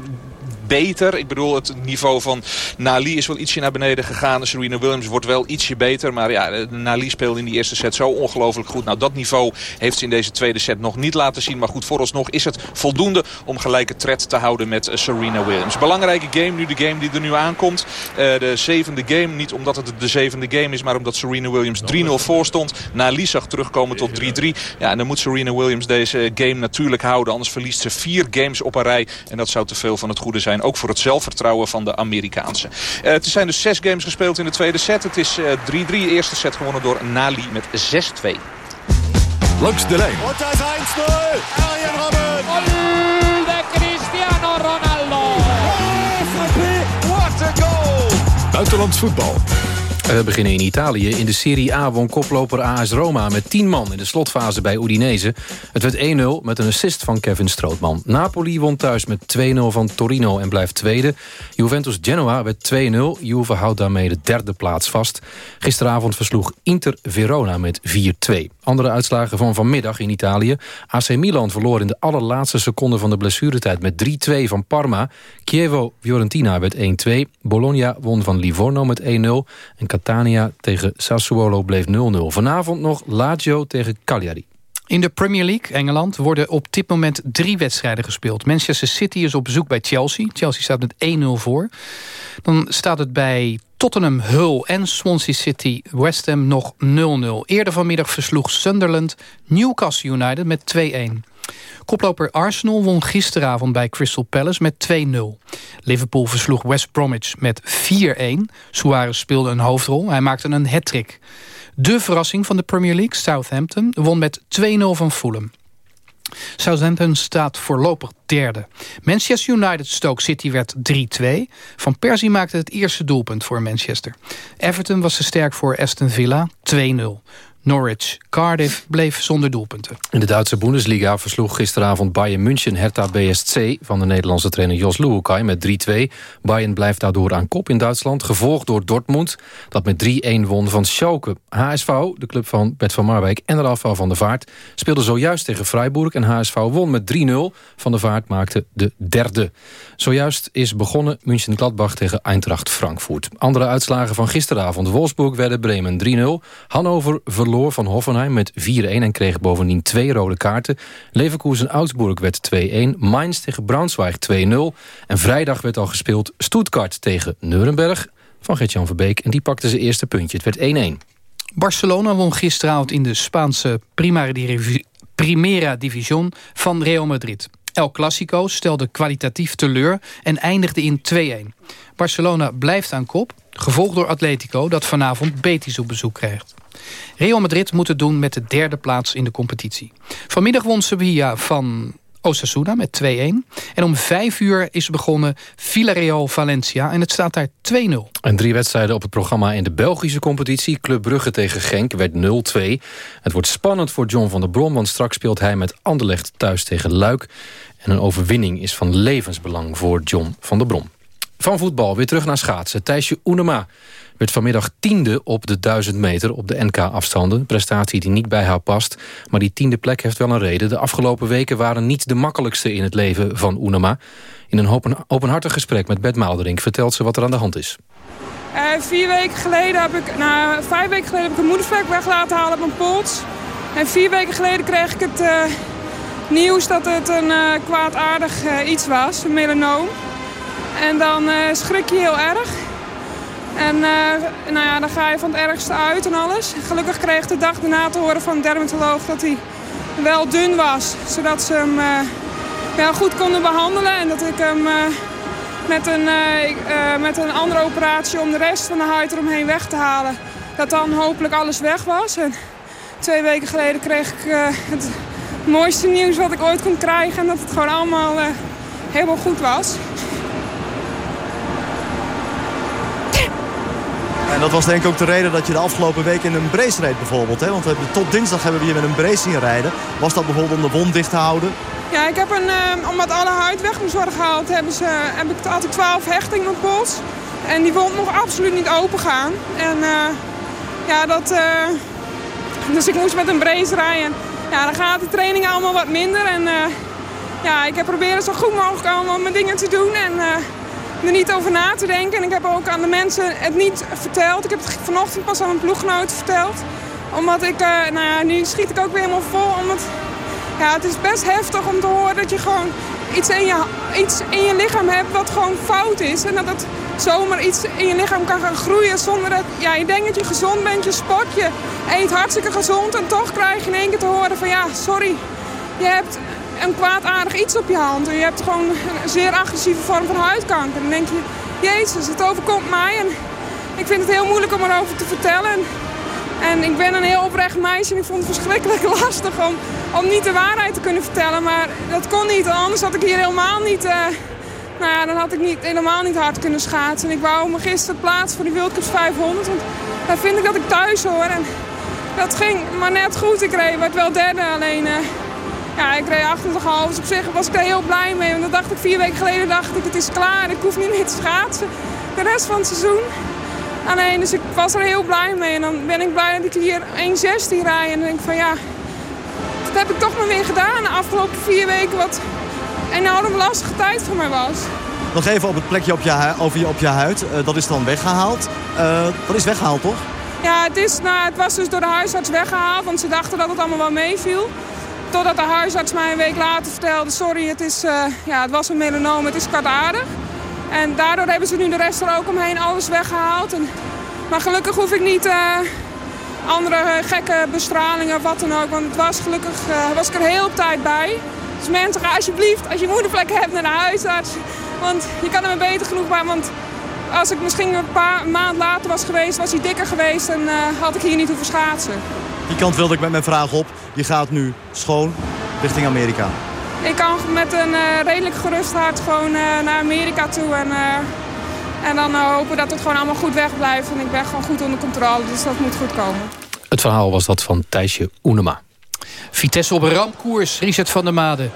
beter. Ik bedoel, het niveau van Nali is wel ietsje naar beneden gegaan. Serena Williams wordt wel ietsje beter. Maar ja, Nali speelde in die eerste set zo ongelooflijk goed. Nou, dat niveau heeft ze in deze tweede set nog niet laten zien. Maar goed, vooralsnog is het voldoende om gelijke tred te houden met Serena Williams. Belangrijke game, nu de game die er nu aankomt. Uh, de zevende game, niet omdat het de zevende game is... maar omdat Serena Williams 3-0 voor stond. Nali zag terugkomen tot 3-3. Ja, en dan moet Serena Williams deze game natuurlijk houden. Anders verliest ze vier games op een rij. En dat zou te veel van het goede zijn. Ook voor het zelfvertrouwen van de Amerikaanse. Uh, het zijn dus zes games gespeeld in de tweede set. Het is 3-3. Uh, eerste set gewonnen door Nali met 6-2. Langs de lijn. Und das 1-0. Arjen Robben. de Cristiano Ronaldo. What a goal. Buitenlands voetbal. We beginnen in Italië. In de Serie A won koploper AS Roma met 10 man in de slotfase bij Udinese. Het werd 1-0 met een assist van Kevin Strootman. Napoli won thuis met 2-0 van Torino en blijft tweede. Juventus Genoa werd 2-0. Juve houdt daarmee de derde plaats vast. Gisteravond versloeg Inter Verona met 4-2. Andere uitslagen van vanmiddag in Italië. AC Milan verloor in de allerlaatste seconde van de blessuretijd met 3-2 van Parma. Chievo-Fiorentina werd 1-2. Bologna won van Livorno met 1-0. En Catania tegen Sassuolo bleef 0-0. Vanavond nog Lazio tegen Cagliari. In de Premier League, Engeland, worden op dit moment drie wedstrijden gespeeld. Manchester City is op bezoek bij Chelsea. Chelsea staat met 1-0 voor. Dan staat het bij Tottenham, Hull en Swansea City West Ham nog 0-0. Eerder vanmiddag versloeg Sunderland Newcastle United met 2-1. Koploper Arsenal won gisteravond bij Crystal Palace met 2-0. Liverpool versloeg West Bromwich met 4-1. Suarez speelde een hoofdrol. Hij maakte een hat-trick. De verrassing van de Premier League, Southampton, won met 2-0 van Fulham. Southampton staat voorlopig derde. Manchester United Stoke City werd 3-2. Van Persie maakte het eerste doelpunt voor Manchester. Everton was te sterk voor Aston Villa 2-0. Norwich. Cardiff bleef zonder doelpunten. In de Duitse Bundesliga versloeg gisteravond Bayern München Hertha BSC... van de Nederlandse trainer Jos Luukai met 3-2. Bayern blijft daardoor aan kop in Duitsland. Gevolgd door Dortmund, dat met 3-1 won van Schalke. HSV, de club van Bert van Marwijk en afval van de Vaart... speelde zojuist tegen Freiburg en HSV won met 3-0. Van de Vaart maakte de derde. Zojuist is begonnen München-Gladbach tegen Eintracht Frankfurt. Andere uitslagen van gisteravond. Wolfsburg werden Bremen 3-0. Hannover verloor van Hoffenheim met 4-1 en kreeg bovendien twee rode kaarten. Leverkusen-Augsburg werd 2-1. Mainz tegen Braunschweig 2-0. En vrijdag werd al gespeeld Stuttgart tegen Nuremberg van Gert-Jan Verbeek. En die pakte zijn eerste puntje. Het werd 1-1. Barcelona won gisteravond in de Spaanse Primera Division van Real Madrid. El Clasico stelde kwalitatief teleur en eindigde in 2-1. Barcelona blijft aan kop, gevolgd door Atletico... dat vanavond Betis op bezoek krijgt. Real Madrid moet het doen met de derde plaats in de competitie. Vanmiddag won Sevilla van Osasuna met 2-1. En om 5 uur is begonnen Villarreal-Valencia. En het staat daar 2-0. En drie wedstrijden op het programma in de Belgische competitie. Club Brugge tegen Genk werd 0-2. Het wordt spannend voor John van der Brom... want straks speelt hij met Anderlecht thuis tegen Luik. En een overwinning is van levensbelang voor John van der Brom. Van voetbal weer terug naar schaatsen. Thijsje Oenema werd vanmiddag tiende op de 1000 meter op de NK-afstanden. Prestatie die niet bij haar past. Maar die tiende plek heeft wel een reden. De afgelopen weken waren niet de makkelijkste in het leven van Oenema. In een open, openhartig gesprek met Bert Maalderink vertelt ze wat er aan de hand is. Uh, vier weken geleden heb ik, nou, vijf weken geleden heb ik een moedervlek weg laten halen op mijn pols. En vier weken geleden kreeg ik het uh, nieuws dat het een uh, kwaadaardig iets was, een melanoom. En dan schrik je heel erg. En nou ja, dan ga je van het ergste uit en alles. Gelukkig kreeg ik de dag daarna te horen van de dermatoloog dat hij wel dun was. Zodat ze hem wel goed konden behandelen. En dat ik hem met, een, met een andere operatie om de rest van de huid eromheen weg te halen. Dat dan hopelijk alles weg was. En twee weken geleden kreeg ik het mooiste nieuws wat ik ooit kon krijgen. En dat het gewoon allemaal helemaal goed was. En dat was denk ik ook de reden dat je de afgelopen week in een brace reed bijvoorbeeld. Hè? Want tot dinsdag hebben we hier met een brace zien rijden. Was dat bijvoorbeeld om de wond dicht te houden? Ja, ik heb een, uh, omdat alle huid weg moest worden gehaald, hebben ze, heb ik altijd 12 hechtingen op pols. En die wond mocht absoluut niet open gaan. En uh, ja, dat... dus ik moest met een brace rijden ja, dan gaat de training allemaal wat minder. En ja, ik heb proberen zo goed mogelijk allemaal mijn dingen te doen. En er niet over na te denken. En ik heb ook aan de mensen het niet verteld. Ik heb het vanochtend pas aan mijn ploeggenoten verteld. Omdat ik, uh, nou ja, nu schiet ik ook weer helemaal vol. Omdat, ja, het is best heftig om te horen dat je gewoon iets in je, iets in je lichaam hebt wat gewoon fout is. En dat het zomaar iets in je lichaam kan gaan groeien zonder dat... Ja, je denkt dat je gezond bent, je sport, je eet hartstikke gezond... en toch krijg je in één keer te horen van ja, sorry, je hebt een kwaadaardig iets op je hand. En je hebt gewoon een zeer agressieve vorm van huidkanker. Dan denk je, jezus, het overkomt mij. En ik vind het heel moeilijk om erover te vertellen. En, ik ben een heel oprecht meisje en ik vond het verschrikkelijk lastig om, om niet de waarheid te kunnen vertellen. Maar dat kon niet, anders had ik hier helemaal niet... Uh, nou ja, dan had ik niet, helemaal niet hard kunnen schaatsen. En ik wou me gisteren plaatsen voor die World Cup 500. Want daar vind ik dat ik thuis hoor. En dat ging maar net goed. Ik reed werd wel derde. Alleen, uh, ja, ik reed 28,5. Dus op zich was ik daar heel blij mee. Want dat dacht ik vier weken geleden. dacht ik, het is klaar. Ik hoef niet meer te schaatsen. De rest van het seizoen. Alleen, dus ik was er heel blij mee. En dan ben ik blij dat ik hier 1,16 rijd. En dan denk ik van ja, dat heb ik toch maar weer gedaan. De afgelopen vier weken wat enorm lastige tijd voor mij was. Nog even op het plekje op je, over je, op je huid. Uh, dat is dan weggehaald. Uh, dat is weggehaald, toch? Ja, het, is, nou, het was dus door de huisarts weggehaald. Want ze dachten dat het allemaal wel meeviel. Totdat de huisarts mij een week later vertelde... sorry, het, is, uh, ja, het was een melanoom, het is kwaadaardig. En daardoor hebben ze nu de rest er ook omheen alles weggehaald. En, maar gelukkig hoef ik niet andere gekke bestralingen of wat dan ook. Want het was gelukkig was ik er heel tijd bij. Dus mensen, ga alsjeblieft, als je moedervlek hebt, naar de huisarts. Want je kan er maar beter genoeg bij. Want als ik misschien een paar maand later was geweest, was hij dikker geweest... en had ik hier niet hoeven schaatsen. Die kant wilde ik met mijn vraag op. Je gaat nu schoon richting Amerika. Ik kan met een uh, redelijk gerust hart gewoon uh, naar Amerika toe. En, en dan hopen dat het gewoon allemaal goed wegblijft. En ik ben gewoon goed onder controle, dus dat moet goed komen. Het verhaal was dat van Thijsje Oenema. Vitesse op een ramkoers, Richard van der Made.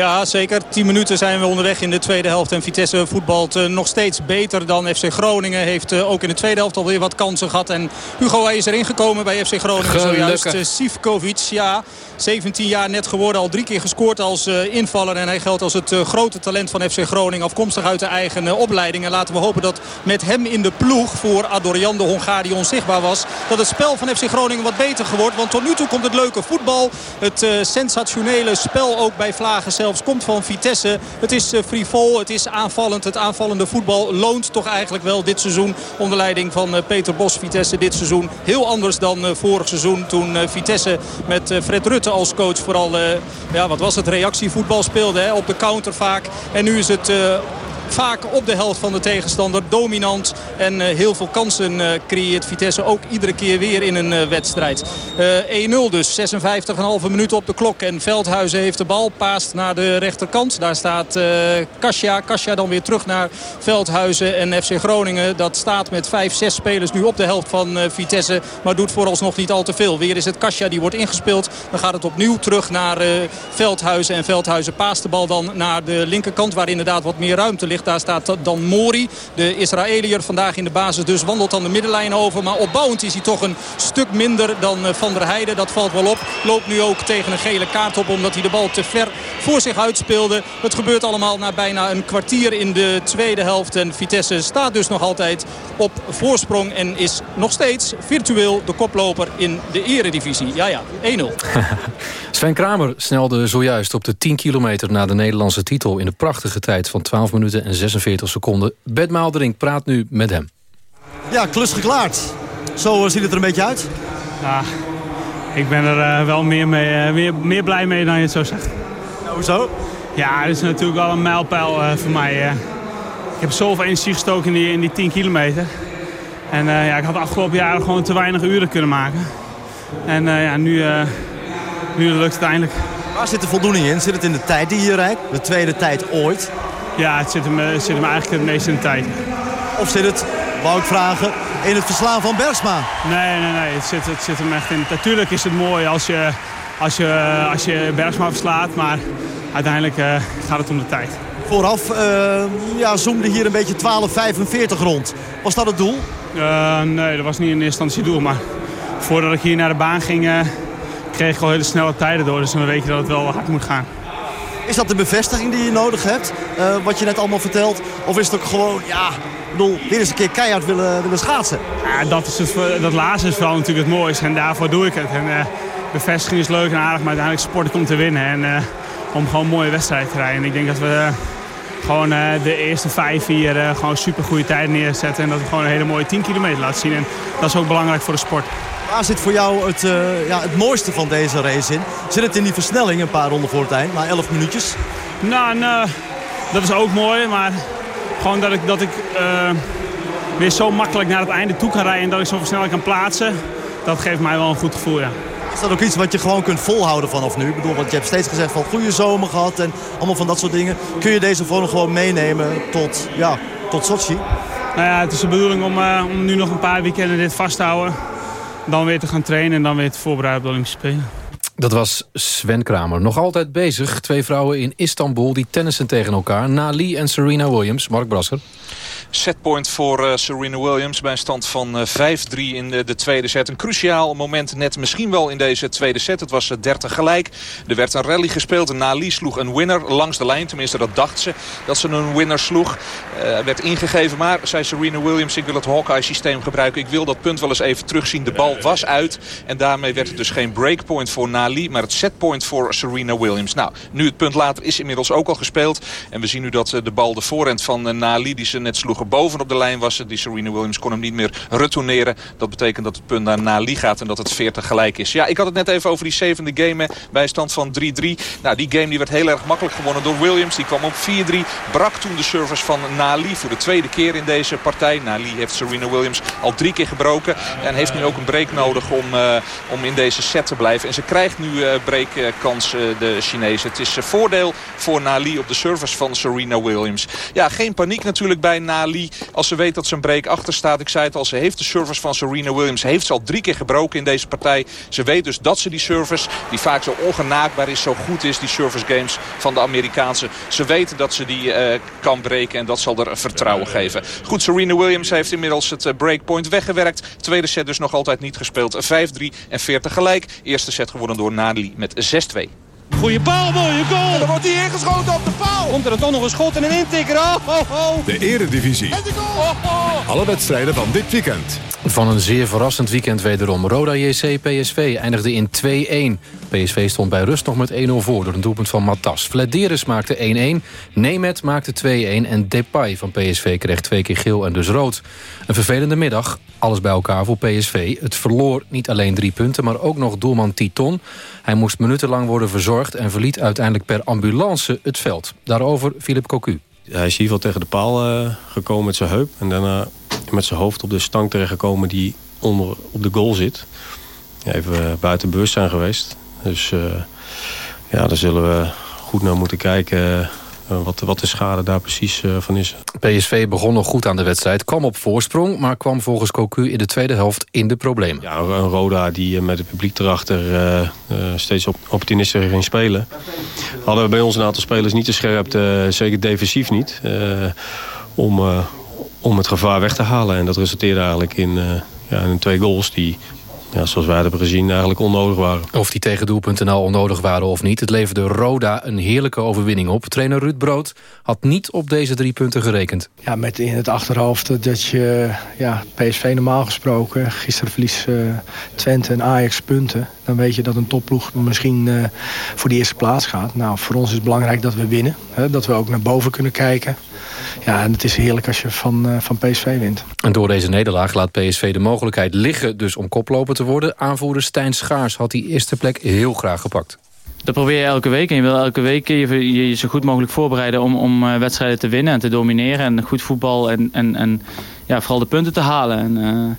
Ja, zeker. 10 minuten zijn we onderweg in de tweede helft. En Vitesse voetbalt uh, nog steeds beter dan FC Groningen. Heeft uh, ook in de tweede helft alweer wat kansen gehad. En Hugo hij is erin gekomen bij FC Groningen. Gelukkig. Zojuist uh, Sivkovic, ja. 17 jaar net geworden. Al drie keer gescoord als invaller. En hij geldt als het grote talent van FC Groningen. Afkomstig uit de eigen opleiding. En laten we hopen dat met hem in de ploeg voor Adorian de Hongaar die onzichtbaar was. Dat het spel van FC Groningen wat beter geworden. Want tot nu toe komt het leuke voetbal. Het sensationele spel ook bij Vlagen komt van Vitesse. Het is uh, frivol, het is aanvallend. Het aanvallende voetbal loont toch eigenlijk wel dit seizoen. Onder leiding van uh, Peter Bos Vitesse dit seizoen. Heel anders dan uh, vorig seizoen toen Vitesse met Fred Rutte als coach vooral, ja, wat was het, reactievoetbal speelde hè, op de counter vaak. En nu is het vaak op de helft van de tegenstander. Dominant en uh, heel veel kansen uh, creëert Vitesse ook iedere keer weer in een uh, wedstrijd. 1-0 dus, 56,5 minuten op de klok. En Veldhuizen heeft de bal, paast naar de rechterkant. Daar staat Kasia. Kasia dan weer terug naar Veldhuizen en FC Groningen. Dat staat met 5, 6 spelers nu op de helft van Vitesse. Maar doet vooralsnog niet al te veel. Weer is het Kasia die wordt ingespeeld. Dan gaat het opnieuw terug naar Veldhuizen. En Veldhuizen paast de bal dan naar de linkerkant waar inderdaad wat meer ruimte ligt. Daar staat dan Mori, de Israëliër. Vandaag in de basis dus wandelt dan de middenlijn over. Maar opbouwend is hij toch een stuk minder dan eh, Van der Heijden. Dat valt wel op. Loopt nu ook tegen een gele kaart op omdat hij de bal te ver voor zich uitspeelde. Het gebeurt allemaal na bijna een kwartier in de tweede helft. En Vitesse staat dus nog altijd op voorsprong. En is nog steeds virtueel de koploper in de eredivisie. Ja ja, 1-0. Sven Kramer snelde zojuist op de 10 kilometer... naar de Nederlandse titel in de prachtige tijd van 12 minuten en 46 seconden. Bert Maaldering praat nu met hem. Ja, klus geklaard. Zo ziet het er een beetje uit. Ja, ik ben er wel meer, mee, meer, meer blij mee dan je het zo zegt. Nou, hoezo? Ja, het is natuurlijk wel een mijlpaal voor mij. Ik heb zoveel energie gestoken in die, in die 10 kilometer. En uh, ja, ik had de afgelopen jaren gewoon te weinig uren kunnen maken. En uh, ja, nu, uh, nu lukt het eindelijk. Waar zit de voldoening in? Zit het in de tijd die je rijdt? De tweede tijd ooit? Ja, het zit hem, het zit hem eigenlijk het meest in de tijd. Of zit het, wou ik vragen, in het verslaan van Bergsma? Nee, nee, nee. Het zit, het zit hem echt in. Natuurlijk is het mooi als je, als je, als je Bergsma verslaat. Maar uiteindelijk gaat het om de tijd vooraf uh, ja, zoomde hier een beetje 12.45 rond. Was dat het doel? Uh, nee, dat was niet in eerste instantie het doel. Maar voordat ik hier naar de baan ging, kreeg ik al hele snelle tijden door. Dus dan weet je dat het wel hard moet gaan. Is dat de bevestiging die je nodig hebt? wat je net allemaal vertelt? Of is het ook gewoon, ja, ik bedoel, weer eens een keer keihard willen, schaatsen? Ja, dat, is het, dat laatste is vooral natuurlijk het mooiste. En daarvoor doe ik het. En bevestiging is leuk en aardig, maar uiteindelijk sport om te winnen. En om gewoon een mooie wedstrijd te rijden. En ik denk dat we gewoon de eerste vijf hier uh, gewoon super goede tijden neerzetten. En dat we gewoon een hele mooie 10 kilometer laten zien. En dat is ook belangrijk voor de sport. Waar zit voor jou het, uh, ja, het mooiste van deze race in? Zit het in die versnelling een paar ronden voor het eind, na 11 minuutjes? Nou, nou, dat is ook mooi. Maar gewoon dat ik, dat ik weer zo makkelijk naar het einde toe kan rijden. En dat ik zo versnelling kan plaatsen. Dat geeft mij wel een goed gevoel, ja. Is dat ook iets wat je gewoon kunt volhouden vanaf nu? Ik bedoel, want je hebt steeds gezegd van goede zomer gehad en allemaal van dat soort dingen. Kun je deze vorm gewoon meenemen tot, ja, tot Sochi? Nou ja, het is de bedoeling om, uh, om nu nog een paar weekenden dit vast te houden. Dan weer te gaan trainen en dan weer te voorbereiden op de Olympische Spelen. Dat was Sven Kramer. Nog altijd bezig. Twee vrouwen in Istanbul die tennissen tegen elkaar. Nali en Serena Williams. Mark Brasser. Setpoint voor uh, Serena Williams bij een stand van uh, eh, 5-3 in de, de, tweede set. Een cruciaal moment net misschien wel in deze tweede set. Het was 30 eh, gelijk. Er werd een rally gespeeld. Nali sloeg een winner langs de lijn. Tenminste, dat dacht ze dat ze een winner sloeg. werd ingegeven, maar zei Serena Williams... ik wil het Hawkeye-systeem gebruiken. Ik wil dat punt wel eens even terugzien. De bal was uit. En daarmee werd het dus geen breakpoint voor Nali... maar het setpoint voor Serena Williams. Nou, nu het punt later is inmiddels ook al gespeeld. En we zien nu dat de bal de voorhand van Nali... die ze net sloeg bovenop de lijn was. Die Serena Williams kon hem niet meer retourneren. Dat betekent dat het punt naar Nali gaat en dat het 40 gelijk is. Ja, ik had het net even over die zevende game bij stand van 3-3. Nou, die game die werd heel erg makkelijk gewonnen door Williams. Die kwam op 4-3. Brak toen de service van Nali voor de tweede keer in deze partij. Nali heeft Serena Williams al drie keer gebroken. En heeft nu ook een break nodig om, uh, om in deze set te blijven. En ze krijgt nu uh, breakkans, uh, de Chinezen. Het is voordeel voor Nali op de service van Serena Williams. Ja, geen paniek natuurlijk bij Nali. Als ze weet dat ze een break achter staat. Ik zei het al, ze heeft de service van Serena Williams. Heeft ze al drie keer gebroken in deze partij. Ze weet dus dat ze die service, die vaak zo ongenaakbaar is, zo goed is. Die service games van de Amerikaanse. Ze weten dat ze die uh, kan breken en dat zal er vertrouwen geven. Goed, Serena Williams heeft inmiddels het uh, breakpoint weggewerkt. Tweede set dus nog altijd niet gespeeld. 5-3 en 40 gelijk. Eerste set gewonnen door Nadali met 6-2. Goeie paal, mooie goal. En dan wordt hij ingeschoten op de paal. Komt er toch nog een schot en een intikker. Oh, oh, oh. De eredivisie. En de goal. Oh, Alle wedstrijden van dit weekend. Van een zeer verrassend weekend wederom. Roda JC PSV eindigde in 2-1. PSV stond bij rust nog met 1-0 voor door een doelpunt van Matas. Flederis maakte 1-1, Nemet maakte 2-1 en Depay van PSV kreeg twee keer geel en dus rood. Een vervelende middag, alles bij elkaar voor PSV. Het verloor niet alleen drie punten, maar ook nog doelman Titon. Hij moest minutenlang worden verzorgd en verliet uiteindelijk per ambulance het veld. Daarover Philip Cocu. Hij is hier tegen de paal uh, gekomen met zijn heup. En daarna met zijn hoofd op de stang terechtgekomen die onder, op de goal zit. Even buiten bewustzijn geweest. Dus uh, ja, daar zullen we goed naar moeten kijken wat, wat de schade daar precies uh, van is. PSV begon nog goed aan de wedstrijd, kwam op voorsprong... maar kwam volgens Cocu in de tweede helft in de problemen. Ja, een Roda die met het publiek erachter steeds op, ging spelen. Hadden we bij ons een aantal spelers niet te scherp, zeker defensief niet... om, om het gevaar weg te halen. En dat resulteerde eigenlijk in, ja, in twee goals die ja, zoals wij het hebben gezien, eigenlijk onnodig waren. Of die tegendoelpunten nou onnodig waren of niet. Het leverde Roda een heerlijke overwinning op. Trainer Ruud Brood had niet op deze drie punten gerekend. Ja, met in het achterhoofd dat je ja, PSV normaal gesproken... gisteren verlies uh, Twente en Ajax punten. Dan weet je dat een topploeg misschien uh, voor die eerste plaats gaat. Nou, voor ons is het belangrijk dat we winnen. Hè, dat we ook naar boven kunnen kijken. Ja, en het is heerlijk als je van, uh, van PSV wint. En door deze nederlaag laat PSV de mogelijkheid liggen dus om koploper te worden. Aanvoerder Stijn Schaars had die eerste plek heel graag gepakt. Dat probeer je elke week. En je wil elke week je, je, je zo goed mogelijk voorbereiden om, om uh, wedstrijden te winnen en te domineren. En goed voetbal en, en, en ja, vooral de punten te halen. En, uh,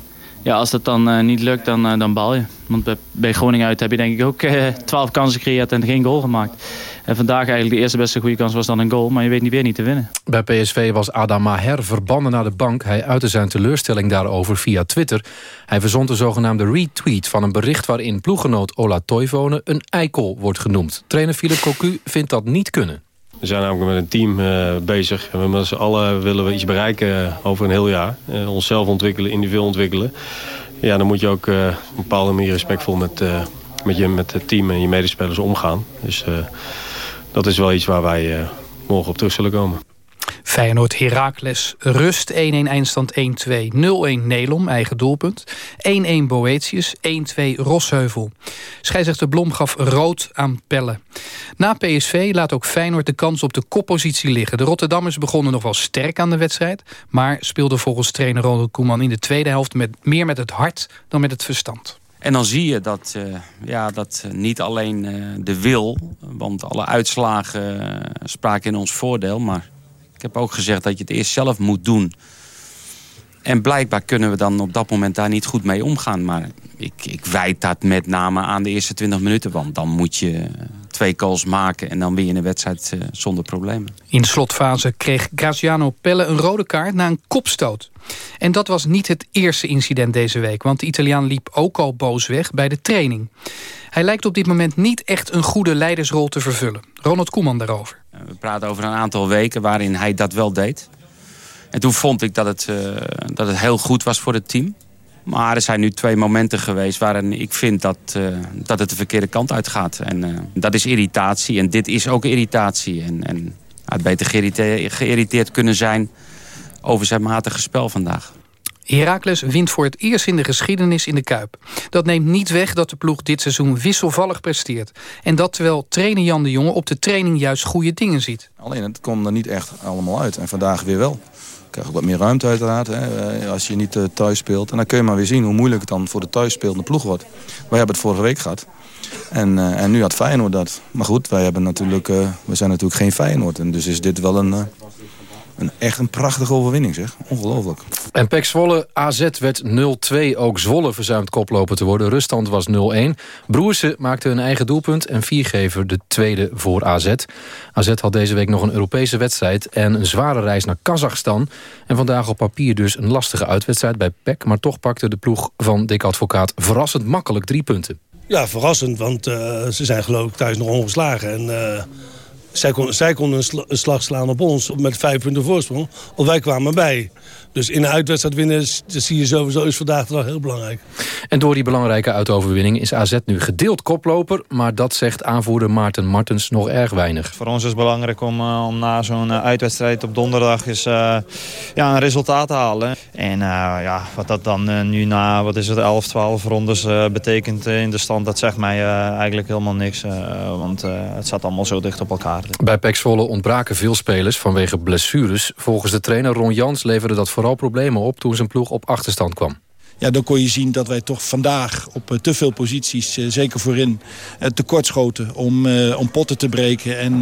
ja, als dat dan uh, niet lukt, dan, dan bal je. Want bij, bij Groningen uit heb je denk ik ook 12 kansen gecreëerd en geen goal gemaakt. En vandaag eigenlijk de eerste beste goede kans was dan een goal. Maar je weet niet weer niet te winnen. Bij PSV was Adam Maher verbannen naar de bank. Hij uitte zijn teleurstelling daarover via Twitter. Hij verzond de zogenaamde retweet van een bericht... waarin ploeggenoot Ola Toivonen een eikel wordt genoemd. Trainer Philip Cocu vindt dat niet kunnen. We zijn namelijk met een team uh, bezig. En met z'n allen willen we iets bereiken over een heel jaar. Uh, onszelf ontwikkelen, individueel ontwikkelen. Ja, dan moet je ook op een bepaalde manier respectvol met, met, je, met het team en je medespelers omgaan. Dus dat is wel iets waar wij morgen op terug zullen komen. Feyenoord Heracles rust 1-1 eindstand 1-2 0-1 Nelom eigen doelpunt. 1-1 Boetius 1-2 Rosheuvel. Scheidsrechter Blom gaf rood aan Pelle. Na PSV laat ook Feyenoord de kans op de koppositie liggen. De Rotterdammers begonnen nog wel sterk aan de wedstrijd maar speelden volgens trainer Ronald Koeman in de tweede helft met, meer met het hart dan met het verstand. En dan zie je dat, uh, ja, dat niet alleen uh, de wil... want alle uitslagen spraken in ons voordeel... maar ik heb ook gezegd dat je het eerst zelf moet doen. En blijkbaar kunnen we dan op dat moment daar niet goed mee omgaan. Maar ik, ik wijd dat met name aan de eerste 20 minuten. Want dan moet je twee goals maken en dan win je een wedstrijd zonder problemen. In de slotfase kreeg Graziano Pelle een rode kaart na een kopstoot. En dat was niet het eerste incident deze week... want de Italiaan liep ook al boos weg bij de training. Hij lijkt op dit moment niet echt een goede leidersrol te vervullen. Ronald Koeman daarover. We praten over een aantal weken waarin hij dat wel deed. En toen vond ik dat het, uh, dat het heel goed was voor het team. Maar er zijn nu twee momenten geweest waarin ik vind dat, uh, dat het de verkeerde kant uitgaat. En dat is irritatie en dit is ook irritatie. En, en had beter geïrriteerd kunnen zijn over zijn matige spel vandaag. Heracles wint voor het eerst in de geschiedenis in de Kuip. Dat neemt niet weg dat de ploeg dit seizoen wisselvallig presteert. En dat terwijl trainer Jan de Jonge op de training juist goede dingen ziet. Alleen het komt er niet echt allemaal uit. En vandaag weer wel. Je krijgt ook wat meer ruimte uiteraard. Hè, als je niet thuis speelt. En dan kun je maar weer zien hoe moeilijk het dan voor de thuisspelende ploeg wordt. Wij hebben het vorige week gehad. En, uh, en nu had Feyenoord dat. Maar goed, wij hebben natuurlijk, we zijn natuurlijk geen Feyenoord. En dus is dit wel een... een, echt een prachtige overwinning, zeg. Ongelooflijk. En Pek Zwolle AZ werd 0-2. Ook Zwolle verzuimt koploper te worden. Ruststand was 0-1. Broersen maakte een eigen doelpunt en Viergever de tweede voor AZ. AZ had deze week nog een Europese wedstrijd... en een zware reis naar Kazachstan. En vandaag op papier dus een lastige uitwedstrijd bij Pek. Maar toch pakte de ploeg van Dick Advocaat verrassend makkelijk drie punten. Ja, verrassend, want uh, ze zijn geloof ik thuis nog ongeslagen. En... Uh... Zij, kon, zij konden een, slag slaan op ons met vijf punten voorsprong. Of wij kwamen bij. Dus in een uitwedstrijd winnen, dat zie je sowieso, is vandaag wel heel belangrijk. En door die belangrijke uitoverwinning is AZ nu gedeeld koploper. Maar dat zegt aanvoerder Maarten Martens nog erg weinig. Voor ons is het belangrijk om, uh, om na zo'n uh, uitwedstrijd op donderdag is, uh, ja, een resultaat te halen. En ja, wat dat dan nu na wat is het, 11, 12 rondes betekent in de stand, dat zegt mij eigenlijk helemaal niks. want het staat allemaal zo dicht op elkaar. Bij Pek Zwolle ontbraken veel spelers vanwege blessures. Volgens de trainer Ron Jans leverde dat vooral problemen op toen zijn ploeg op achterstand kwam. Ja, dan kon je zien dat wij toch vandaag op te veel posities, zeker voorin, tekort schoten om, om potten te breken. En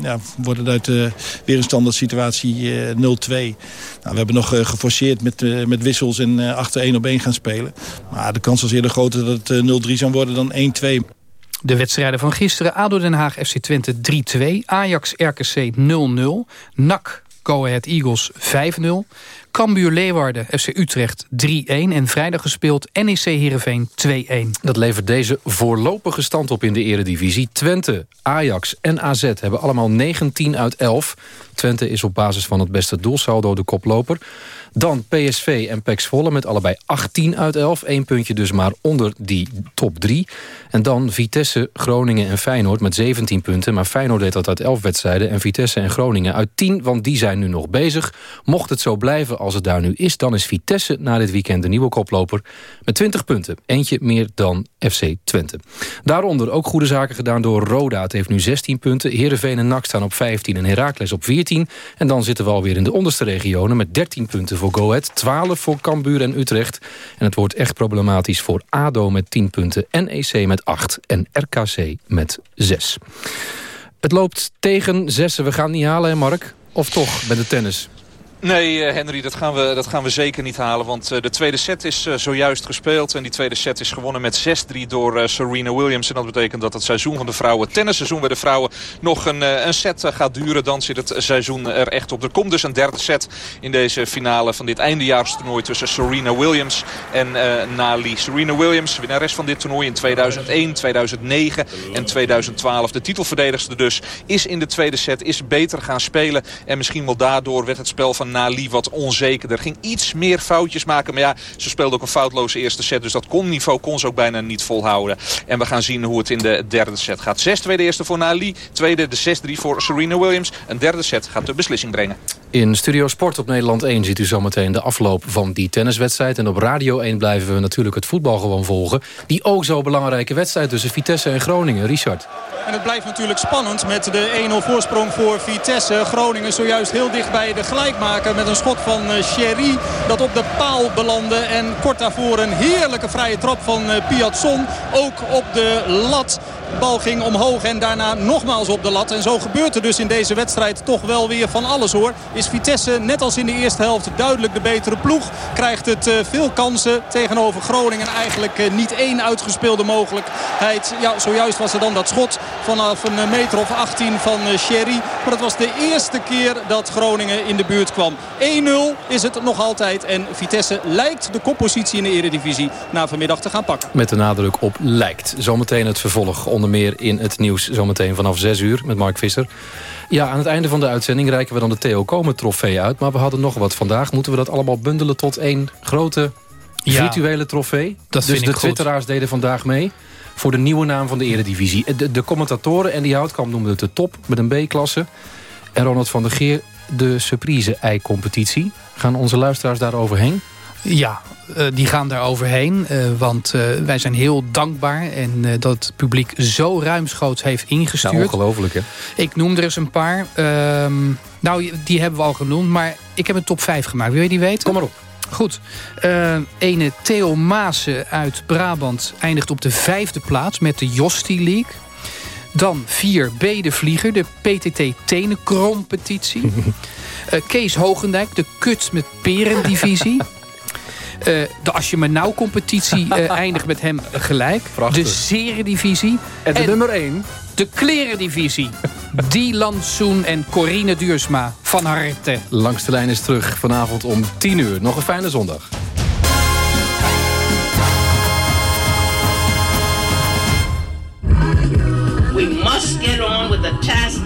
ja, worden uit uh, weer een standaard situatie 0-2. Nou, we hebben nog geforceerd met, met wissels en achter 1 op 1 gaan spelen. Maar de kans was eerder groter dat het 0-3 zou worden dan 1-2. De wedstrijden van gisteren. ADO Den Haag FC Twente 3-2. Ajax RKC 0-0. NAC Go Ahead Eagles 5-0. Cambuur Leeuwarden, FC Utrecht 3-1. En vrijdag gespeeld NEC Heerenveen 2-1. Dat levert deze voorlopige stand op in de eredivisie. Twente, Ajax en AZ hebben allemaal 19 uit 11. Twente is op basis van het beste doelsaldo de koploper. Dan PSV en PEC Zwolle met allebei 18 uit 11. Eén puntje dus maar onder die top 3. En dan Vitesse, Groningen en Feyenoord met 17 punten. Maar Feyenoord deed dat uit 11 wedstrijden. En Vitesse en Groningen uit 10, want die zijn nu nog bezig. Mocht het zo blijven als het daar nu is... dan is Vitesse na dit weekend de nieuwe koploper met 20 punten. Eentje meer dan FC Twente. Daaronder ook goede zaken gedaan door Roda. Het heeft nu 16 punten. Heerenveen en NAC staan op 15 en Heracles op 14. En dan zitten we alweer in de onderste regionen met 13 punten voor voor Go 12 voor Cambuur en Utrecht. En het wordt echt problematisch voor ADO met 10 punten, NEC met 8 en RKC met 6. Het loopt tegen zessen. We gaan niet halen, hè Mark? Of toch, bij de tennis? Nee, uh, Henry, dat gaan, we, dat gaan we zeker niet halen. Want uh, de tweede set is uh, zojuist gespeeld. En die tweede set is gewonnen met 6-3 door Serena Williams. En dat betekent dat het seizoen van de vrouwen, tennisseizoen bij de vrouwen, nog een, een set gaat duren. Dan zit het seizoen er echt op. Er komt dus een derde set in deze finale van dit eindejaarstoernooi tussen Serena Williams en Nali. Serena Williams, winnares van dit toernooi in 2001, 2009 en 2012. De titelverdedigster dus is in de tweede set, is beter gaan spelen. En misschien wel daardoor werd het spel van Nali wat onzekerder. Ging iets meer foutjes maken. Maar ja, ze speelde ook een foutloze eerste set. Dus dat kon niveau kon ze ook bijna niet volhouden. En we gaan zien hoe het in de derde set gaat. 6 tweede eerste voor Nali. Tweede de 6-3 voor Serena Williams. Een derde set gaat de beslissing brengen. In Studio Sport op Nederland 1 ziet u zometeen de afloop van die tenniswedstrijd. En op Radio 1 blijven we natuurlijk het voetbal gewoon volgen. Die ook zo belangrijke wedstrijd tussen Vitesse en Groningen. Richard. En het blijft natuurlijk spannend met de 1-0 voorsprong voor Vitesse. Groningen zojuist heel dicht bij de gelijkmaker met een schot van eh, Sherry dat op de paal belandde. En kort daarvoor een heerlijke vrije trap van eh, Piazzon. Ook op de lat. De bal ging omhoog en daarna nogmaals op de lat. En zo gebeurt er dus in deze wedstrijd toch wel weer van alles hoor. Is Vitesse net als in de eerste helft duidelijk de betere ploeg. Krijgt het uh, veel kansen tegenover Groningen. Eigenlijk uh, niet één uitgespeelde mogelijkheid. Ja, zojuist was er dan dat schot vanaf een meter of 18 van Sherry. Maar dat was de eerste keer dat Groningen in de buurt kwam. 1-0 is het nog altijd. En Vitesse lijkt de koppositie in de eredivisie na vanmiddag te gaan pakken. Met de nadruk op lijkt. Zometeen het vervolg onder meer in het nieuws zometeen vanaf 6 uur met Mark Visser. Ja, aan het einde van de uitzending reiken we dan de Theo Komen trofee uit. Maar we hadden nog wat vandaag. Moeten we dat allemaal bundelen tot één grote virtuele trofee? Dat dus de twitteraars deden vandaag mee voor de nieuwe naam van de eredivisie. De, de commentatoren en die Houtkamp noemden het de top met een B-klasse. En Ronald van der Geer de surprise-ei-competitie. Gaan onze luisteraars daar overheen? Ja, uh, die gaan daar overheen. Uh, want uh, wij zijn heel dankbaar. En dat het publiek zo ruimschoots heeft ingestuurd. Nou, ongelooflijk hè? Ik noem er eens een paar. Ehm, nou, die hebben we al genoemd. Maar ik heb een top 5 gemaakt. Wil je die weten? Kom maar op. Goed. ene Theo Maassen uit Brabant eindigt op de vijfde plaats met de Josti League. Dan 4 B de Vlieger, de PTT Tenencompetitie. uh, Kees Hogendijk, de Kut met Perendivisie. Uh, de Als je maar nou competitie uh, eindigt met hem gelijk. Prachtig. De Serendivisie. En de en nummer 1. De Klerendivisie. Dylan Soen en Corine Duursma. Van harte. Langs de lijn is terug vanavond om 10 uur. Nog een fijne zondag.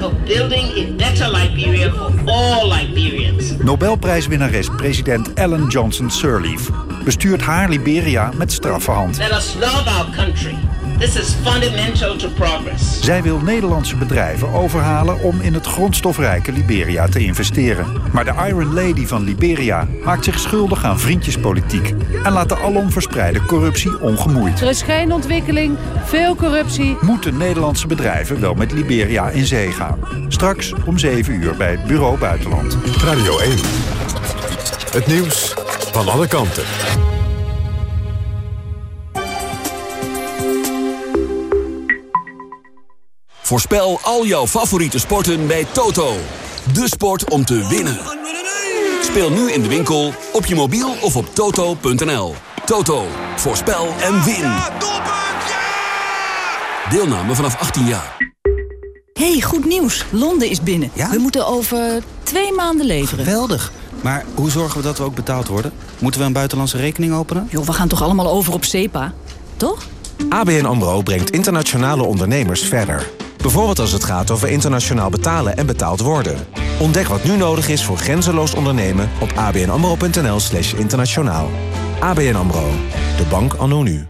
Of building a better Liberia for all Liberians. Nobelprijswinnares president Ellen Johnson Sirleaf bestuurt haar Liberia met straffe hand. Let us love our country. This is fundamental to progress. Zij wil Nederlandse bedrijven overhalen om in het grondstofrijke Liberia te investeren. Maar de Iron Lady van Liberia maakt zich schuldig aan vriendjespolitiek... en laat de alom verspreide corruptie ongemoeid. Er is geen ontwikkeling, veel corruptie. Moeten Nederlandse bedrijven wel met Liberia in zee gaan? Straks om 7 uur bij het Bureau Buitenland. Radio 1. Het nieuws van alle kanten. Voorspel al jouw favoriete sporten bij Toto. De sport om te winnen. Speel nu in de winkel, op je mobiel of op toto.nl. Toto, voorspel en win. Deelname vanaf 18 jaar. hey, goed nieuws. Londen is binnen. We moeten over twee maanden leveren. Geweldig. Maar hoe zorgen we dat we ook betaald worden? Moeten we een buitenlandse rekening openen? Joh, we gaan toch allemaal over op SEPA, toch? ABN AMRO brengt internationale ondernemers verder. Bijvoorbeeld als het gaat over internationaal betalen en betaald worden. Ontdek wat nu nodig is voor grenzeloos ondernemen op abnamro.nl slash internationaal. ABN AMRO, de bank anno nu.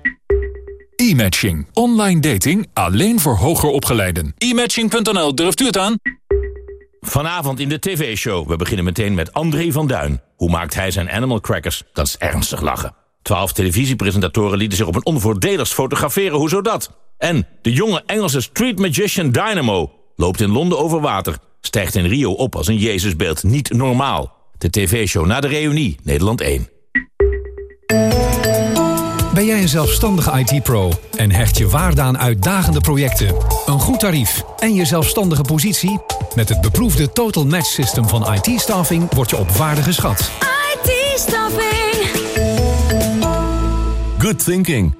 E-matching. Online dating alleen voor hoger opgeleiden. E-matching.nl, durft u het aan? Vanavond in de tv-show. We beginnen meteen met André van Duin. Hoe maakt hij zijn animal crackers? Dat is ernstig lachen. Twaalf televisiepresentatoren lieten zich op een onvoordeligst fotograferen. Hoezo dat? En de jonge Engelse street magician Dynamo loopt in Londen over water. Stijgt in Rio op als een Jezusbeeld. Niet normaal. De tv-show na de reunie. Nederland 1. Ben jij een zelfstandige IT-pro en hecht je waarde aan uitdagende projecten, een goed tarief en je zelfstandige positie? Met het beproefde Total Match System van IT-staffing word je op waarde geschat. IT-staffing. Good thinking.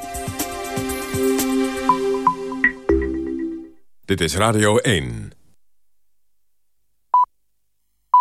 Dit is Radio 1.